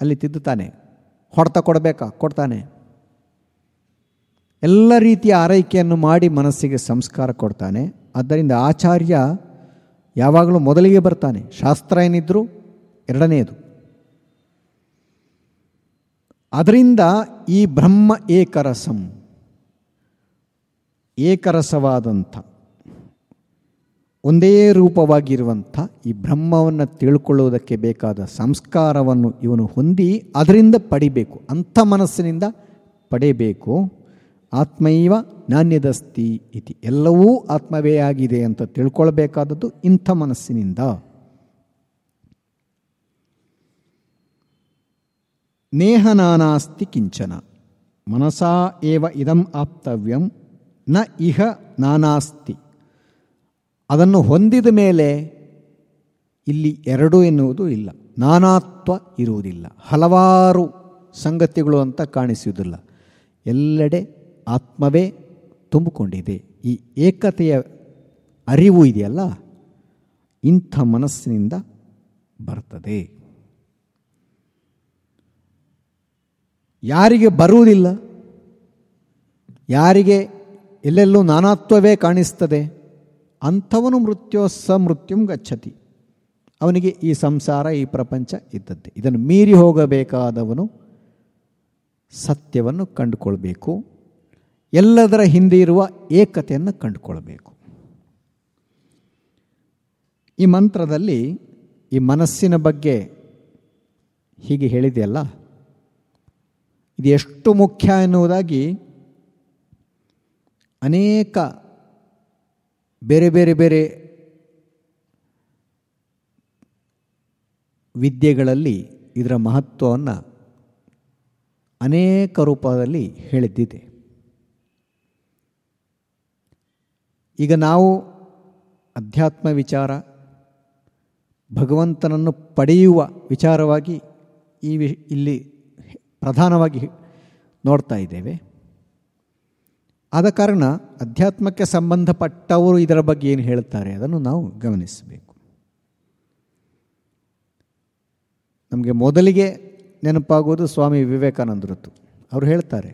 ಅಲ್ಲಿ ತಿದ್ದುತ್ತಾನೆ. ಹೊಡೆತ ಕೊಡಬೇಕಾ? ಕೊಡ್ತಾನೆ. ಎಲ್ಲ ರೀತಿಯ ಆರೈಕೆಯನ್ನು ಮಾಡಿ ಮನಸ್ಸಿಗೆ ಸಂಸ್ಕಾರ ಕೊಡ್ತಾನೆ. ಆದ್ದರಿಂದ ಆಚಾರ್ಯ ಯಾವಾಗಲೂ ಮೊದಲಿಗೆ ಬರ್ತಾನೆ. ಶಾಸ್ತ್ರ ಏನಿದ್ರು? ಎರಡನೆಯದು. ಅದರಿಂದ ಈ ಬ್ರಹ್ಮ ಏಕರಸಂ. ಏಕರಸವಾದಂಥ, ಒಂದೇ ರೂಪವಾಗಿರುವಂಥ ಈ ಬ್ರಹ್ಮವನ್ನು ತಿಳ್ಕೊಳ್ಳುವುದಕ್ಕೆ ಬೇಕಾದ ಸಂಸ್ಕಾರವನ್ನು ಇವನು ಹೊಂದಿ ಅದರಿಂದ ಪಡಿಬೇಕು. ಅಂಥ ಮನಸ್ಸಿನಿಂದ ಪಡೆಯಬೇಕು ಆತ್ಮೈವ ನಾಣ್ಯದಸ್ತಿ ಇತಿ. ಎಲ್ಲವೂ ಆತ್ಮವೇ ಆಗಿದೆ ಅಂತ ತಿಳ್ಕೊಳ್ಬೇಕಾದದ್ದು ಇಂಥ ಮನಸ್ಸಿನಿಂದ. ನೇಹ ನಾನಾಸ್ತಿ ಕಿಂಚನ. ಮನಸಾ ಏವ ಇದಂ ಆಪ್ತವ್ಯಂ, ನ ಇಹ ನಾನಾಸ್ತಿ. ಅದನ್ನು ಹೊಂದಿದ ಮೇಲೆ ಇಲ್ಲಿ ಎರಡು ಎನ್ನುವುದು ಇಲ್ಲ. ನಾನಾತ್ವ ಇರುವುದಿಲ್ಲ. ಹಲವಾರು ಸಂಗತಿಗಳು ಅಂತ ಕಾಣಿಸುವುದಿಲ್ಲ. ಎಲ್ಲೆಡೆ ಆತ್ಮವೇ ತುಂಬಿಕೊಂಡಿದೆ. ಈ ಏಕತೆಯ ಅರಿವು ಇದೆಯಲ್ಲ? ಇಂಥ ಮನಸ್ಸಿನಿಂದ ಬರ್ತದೆ. ಯಾರಿಗೆ ಬರುವುದಿಲ್ಲ? ಯಾರಿಗೆ ಎಲ್ಲೆಲ್ಲೂ ನಾನಾತ್ವವೇ ಕಾಣಿಸ್ತದೆ? ಅಂಥವನು ಮೃತ್ಯೋಸ್ಸ ಮೃತ್ಯುಂ ಗಚ್ಚತಿ. ಅವನಿಗೆ ಈ ಸಂಸಾರ, ಈ ಪ್ರಪಂಚ ಇದ್ದದ್ದೇ. ಇದನ್ನು ಮೀರಿ ಹೋಗಬೇಕಾದವನು ಸತ್ಯವನ್ನು ಕಂಡುಕೊಳ್ಬೇಕು. ಎಲ್ಲದರ ಹಿಂದೆ ಇರುವ ಏಕತೆಯನ್ನು ಕಂಡುಕೊಳ್ಬೇಕು ಈ ಮಂತ್ರದಲ್ಲಿ ಈ ಮನಸ್ಸಿನ ಬಗ್ಗೆ ಹೀಗೆ ಹೇಳಿದೆಯಲ್ಲ, ಇದು ಎಷ್ಟು ಮುಖ್ಯ ಎನ್ನುವುದಾಗಿ ಅನೇಕ ಬೇರೆ ಬೇರೆ ಬೇರೆ ವಿದ್ಯೆಗಳಲ್ಲಿ ಇದರ ಮಹತ್ವವನ್ನು ಅನೇಕ ರೂಪದಲ್ಲಿ ಹೇಳಿದ್ದಿದೆ. ಈಗ ನಾವು ಅಧ್ಯಾತ್ಮ ವಿಚಾರ, ಭಗವಂತನನ್ನು ಪಡೆಯುವ ವಿಚಾರವಾಗಿ ಈ ವಿ, ಇಲ್ಲಿ ಪ್ರಧಾನವಾಗಿ ನೋಡ್ತಾ ಇದ್ದೇವೆ. ಆದ ಕಾರಣ ಅಧ್ಯಾತ್ಮಕ್ಕೆ ಸಂಬಂಧಪಟ್ಟವರು ಇದರ ಬಗ್ಗೆ ಏನು ಹೇಳ್ತಾರೆ ಅದನ್ನು ನಾವು ಗಮನಿಸಬೇಕು. ನಮಗೆ ಮೊದಲಿಗೆ ನೆನಪಾಗುವುದು ಸ್ವಾಮಿ ವಿವೇಕಾನಂದರದ್ದು ಅವರು ಹೇಳ್ತಾರೆ,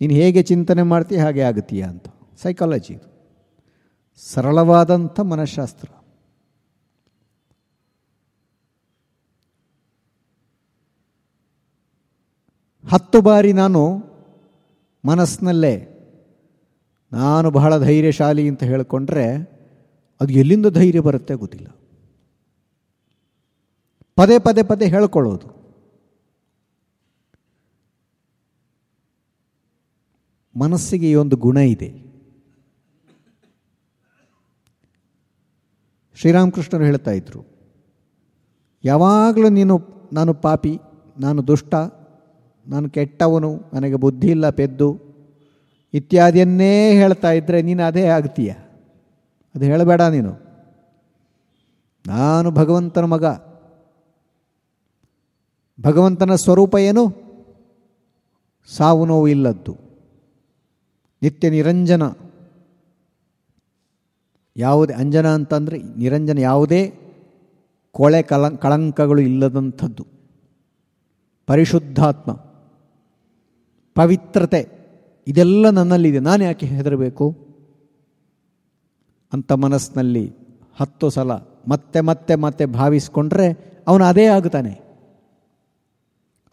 ನೀನು ಹೇಗೆ ಚಿಂತನೆ ಮಾಡ್ತೀಯ ಹಾಗೆ ಆಗುತ್ತೀಯಾ ಅಂತ. ಸೈಕಾಲಜಿ ಇದು. ಸರಳವಾದಂಥ ಮನಃಶಾಸ್ತ್ರ. ಹತ್ತು ಬಾರಿ ನಾನು ಮನಸ್ಸಿನಲ್ಲೇ ನಾನು ಬಹಳ ಧೈರ್ಯಶಾಲಿ ಅಂತ ಹೇಳಿಕೊಂಡ್ರೆ ಅದು ಎಲ್ಲಿಂದ ಧೈರ್ಯ ಬರುತ್ತೆ ಗೊತ್ತಿಲ್ಲ. ಪದೇ ಪದೇ ಪದೇ ಹೇಳ್ಕೊಳ್ಳೋದು. ಮನಸ್ಸಿಗೆ ಈ ಒಂದು ಗುಣ ಇದೆ. ಶ್ರೀರಾಮಕೃಷ್ಣರು ಹೇಳ್ತಾ ಇದ್ರು, ಯಾವಾಗಲೂ ನೀನು, ನಾನು ಪಾಪಿ, ನಾನು ದುಷ್ಟ, ನಾನು ಕೆಟ್ಟವನು, ನನಗೆ ಬುದ್ಧಿ ಇಲ್ಲ, ಪೆದ್ದು, ಇತ್ಯಾದಿಯನ್ನೇ ಹೇಳ್ತಾ ಇದ್ದರೆ ನೀನು ಅದೇ ಆಗ್ತೀಯ? ಅದು ಹೇಳಬೇಡ ನೀನು. ನಾನು ಭಗವಂತನ ಮಗ. ಭಗವಂತನ ಸ್ವರೂಪ ಏನು? ಸಾವು ನೋವು ಇಲ್ಲದ್ದು. ನಿತ್ಯ ನಿರಂಜನ. ಯಾವುದೇ ಅಂಜನ ಅಂತಂದರೆ ನಿರಂಜನ ಯಾವುದೇ ಕೊಳೆ ಕಲ ಕಳಂಕಗಳು ಇಲ್ಲದಂಥದ್ದು. ಪರಿಶುದ್ಧಾತ್ಮ, ಪವಿತ್ರತೆ, ಇದೆಲ್ಲ ನನ್ನಲ್ಲಿದೆ. ನಾನು ಯಾಕೆ ಹೆದರಬೇಕು? ಅಂತ ಮನಸ್ಸಿನಲ್ಲಿ ಹತ್ತು ಸಲ ಮತ್ತೆ ಮತ್ತೆ ಮತ್ತೆ ಭಾವಿಸ್ಕೊಂಡ್ರೆ ಅವನು ಅದೇ ಆಗುತ್ತಾನೆ.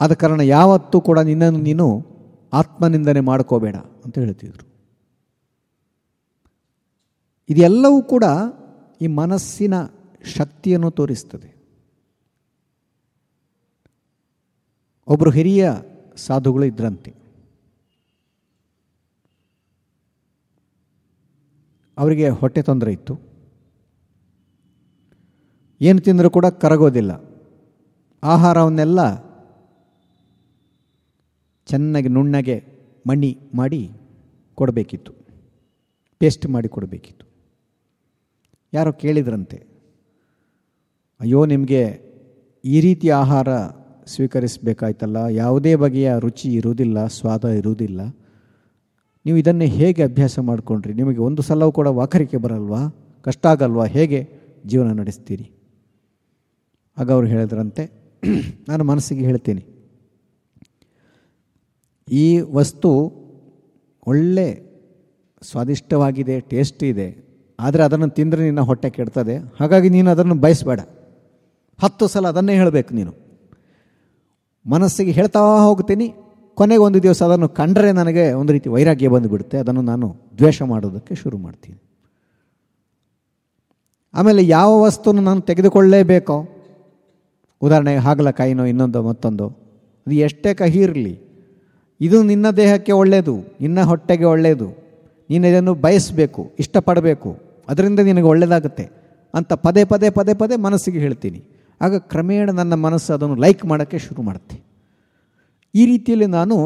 ಆದ ಕಾರಣ ಯಾವತ್ತೂ ಕೂಡ ನಿನ್ನನ್ನು ನೀನು ಆತ್ಮನಿಂದನೆ ಮಾಡ್ಕೋಬೇಡ ಅಂತ ಹೇಳ್ತಿದ್ರು. ಇದೆಲ್ಲವೂ ಕೂಡ ಈ ಮನಸ್ಸಿನ ಶಕ್ತಿಯನ್ನು ತೋರಿಸ್ತದೆ. ಒಬ್ಬರು ಹಿರಿಯ ಸಾಧುಗಳು ಇದ್ರಂತೆ. ಅವರಿಗೆ ಹೊಟ್ಟೆ ತೊಂದರೆ ಇತ್ತು. ಏನು ತಿಂದರೂ ಕೂಡ ಕರಗೋದಿಲ್ಲ. ಆಹಾರವನ್ನೆಲ್ಲ ಚೆನ್ನಾಗಿ ನುಣ್ಣಗೆ ಮಣ್ಣಿ ಮಾಡಿ ಕೊಡಬೇಕಿತ್ತು. ಪೇಸ್ಟ್ ಮಾಡಿ ಕೊಡಬೇಕಿತ್ತು. ಯಾರೋ ಕೇಳಿದ್ರಂತೆ, ಅಯ್ಯೋ, ನಿಮಗೆ ಈ ರೀತಿ ಆಹಾರ ಸ್ವೀಕರಿಸಬೇಕಾಯ್ತಲ್ಲ, ಯಾವುದೇ ಬಗೆಯ ರುಚಿ ಇರುವುದಿಲ್ಲ, ಸ್ವಾದ ಇರುವುದಿಲ್ಲ. ನೀವು ಇದನ್ನೇ ಹೇಗೆ ಅಭ್ಯಾಸ ಮಾಡಿಕೊಂಡ್ರಿ? ನಿಮಗೆ ಒಂದು ಸಲವೂ ಕೂಡ ವಾಕರಿಕೆ ಬರಲ್ವಾ? ಕಷ್ಟ ಆಗಲ್ವಾ? ಹೇಗೆ ಜೀವನ ನಡೆಸ್ತೀರಿ? ಆಗ ಅವರು ಹೇಳಿದ್ರಂತೆ, ನಾನು ಮನಸ್ಸಿಗೆ ಹೇಳ್ತೀನಿ. ಈ ವಸ್ತು ಒಳ್ಳೆ, ಸ್ವಾದಿಷ್ಟವಾಗಿದೆ, ಟೇಸ್ಟ್ ಇದೆ ಆದರೆ ಅದನ್ನು ತಿಂದರೆ ನಿನ್ನ ಹೊಟ್ಟೆ ಕೆಡ್ತದೆ. ಹಾಗಾಗಿ ನೀನು ಅದನ್ನು ಬಯಸಬೇಡ. ಹತ್ತು ಸಲ ಅದನ್ನೇ ಹೇಳಬೇಕು ನೀನು. ಮನಸ್ಸಿಗೆ ಹೇಳ್ತಾ ಹೋಗ್ತೀನಿ. ಕೊನೆಗೆ ಒಂದು ದಿವಸ ಅದನ್ನು ಕಂಡರೆ ನನಗೆ ಒಂದು ರೀತಿ ವೈರಾಗ್ಯ ಬಂದುಬಿಡುತ್ತೆ. ಅದನ್ನು ನಾನು ದ್ವೇಷ ಮಾಡೋದಕ್ಕೆ ಶುರು ಮಾಡ್ತೀನಿ. ಆಮೇಲೆ ಯಾವ ವಸ್ತುವನ್ನು ನಾನು ತೆಗೆದುಕೊಳ್ಳಲೇಬೇಕೋ ಉದಾಹರಣೆಗೆ ಹಾಗಲಕಾಯಿನೋ ಇನ್ನೊಂದು ಮತ್ತೊಂದು. ಅದು ಎಷ್ಟೇ ಕಹಿ ಇರಲಿ ಇದು ನಿನ್ನ ದೇಹಕ್ಕೆ ಒಳ್ಳೆಯದು ನಿನ್ನ ಹೊಟ್ಟೆಗೆ ಒಳ್ಳೆಯದು ನೀನು ಇದನ್ನು ಬಯಸಬೇಕು, ಇಷ್ಟಪಡಬೇಕು. ಅದರಿಂದ ನಿನಗೆ ಒಳ್ಳೆಯದಾಗುತ್ತೆ ಅಂತ ಪದೇ ಪದೇ ಪದೇ ಪದೇ ಮನಸ್ಸಿಗೆ ಹೇಳ್ತೀನಿ. ಆಗ ಕ್ರಮೇಣ ನನ್ನ ಮನಸ್ಸು ಅದನ್ನು ಲೈಕ್ ಮಾಡೋಕ್ಕೆ ಶುರು ಮಾಡುತ್ತೆ ಈ ರೀತಿಯಲ್ಲಿ ನಾನು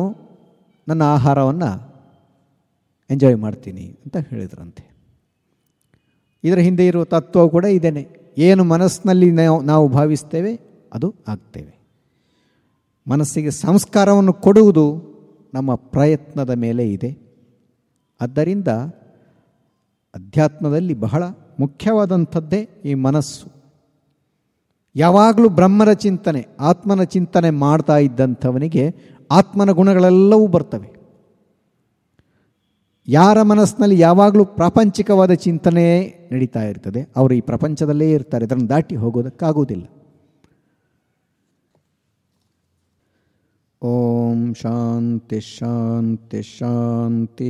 ನನ್ನ ಆಹಾರವನ್ನು ಎಂಜಾಯ್ ಮಾಡ್ತೀನಿ ಅಂತ ಹೇಳಿದ್ರಂತೆ. ಇದರ ಹಿಂದೆ ಇರುವ ತತ್ವ ಕೂಡ ಇದೇನೆ. ಏನು ಮನಸ್ಸಿನಲ್ಲಿ ನಾವು ಭಾವಿಸ್ತೇವೆ, ಅದು ಆಗ್ತೇವೆ. ಮನಸ್ಸಿಗೆ ಸಂಸ್ಕಾರವನ್ನು ಕೊಡುವುದು ನಮ್ಮ ಪ್ರಯತ್ನದ ಮೇಲೆ ಇದೆ. ಆದ್ದರಿಂದ ಅಧ್ಯಾತ್ಮದಲ್ಲಿ ಬಹಳ ಮುಖ್ಯವಾದಂಥದ್ದೇ ಈ ಮನಸ್ಸು. ಯಾವಾಗಲೂ ಬ್ರಹ್ಮರ ಚಿಂತನೆ, ಆತ್ಮನ ಚಿಂತನೆ ಮಾಡ್ತಾ ಇದ್ದಂಥವನಿಗೆ ಆತ್ಮನ ಗುಣಗಳೆಲ್ಲವೂ ಬರ್ತವೆ. ಯಾರ ಮನಸ್ಸಿನಲ್ಲಿ ಯಾವಾಗಲೂ ಪ್ರಾಪಂಚಿಕವಾದ ಚಿಂತನೆ ನಡೀತಾ ಇರ್ತದೆ, ಅವರು ಈ ಪ್ರಪಂಚದಲ್ಲೇ ಇರ್ತಾರೆ ಇದನ್ನು ದಾಟಿ ಹೋಗೋದಕ್ಕಾಗುವುದಿಲ್ಲ. ಓಂ ಶಾಂತಿ ಶಾಂತಿ ಶಾಂತಿ.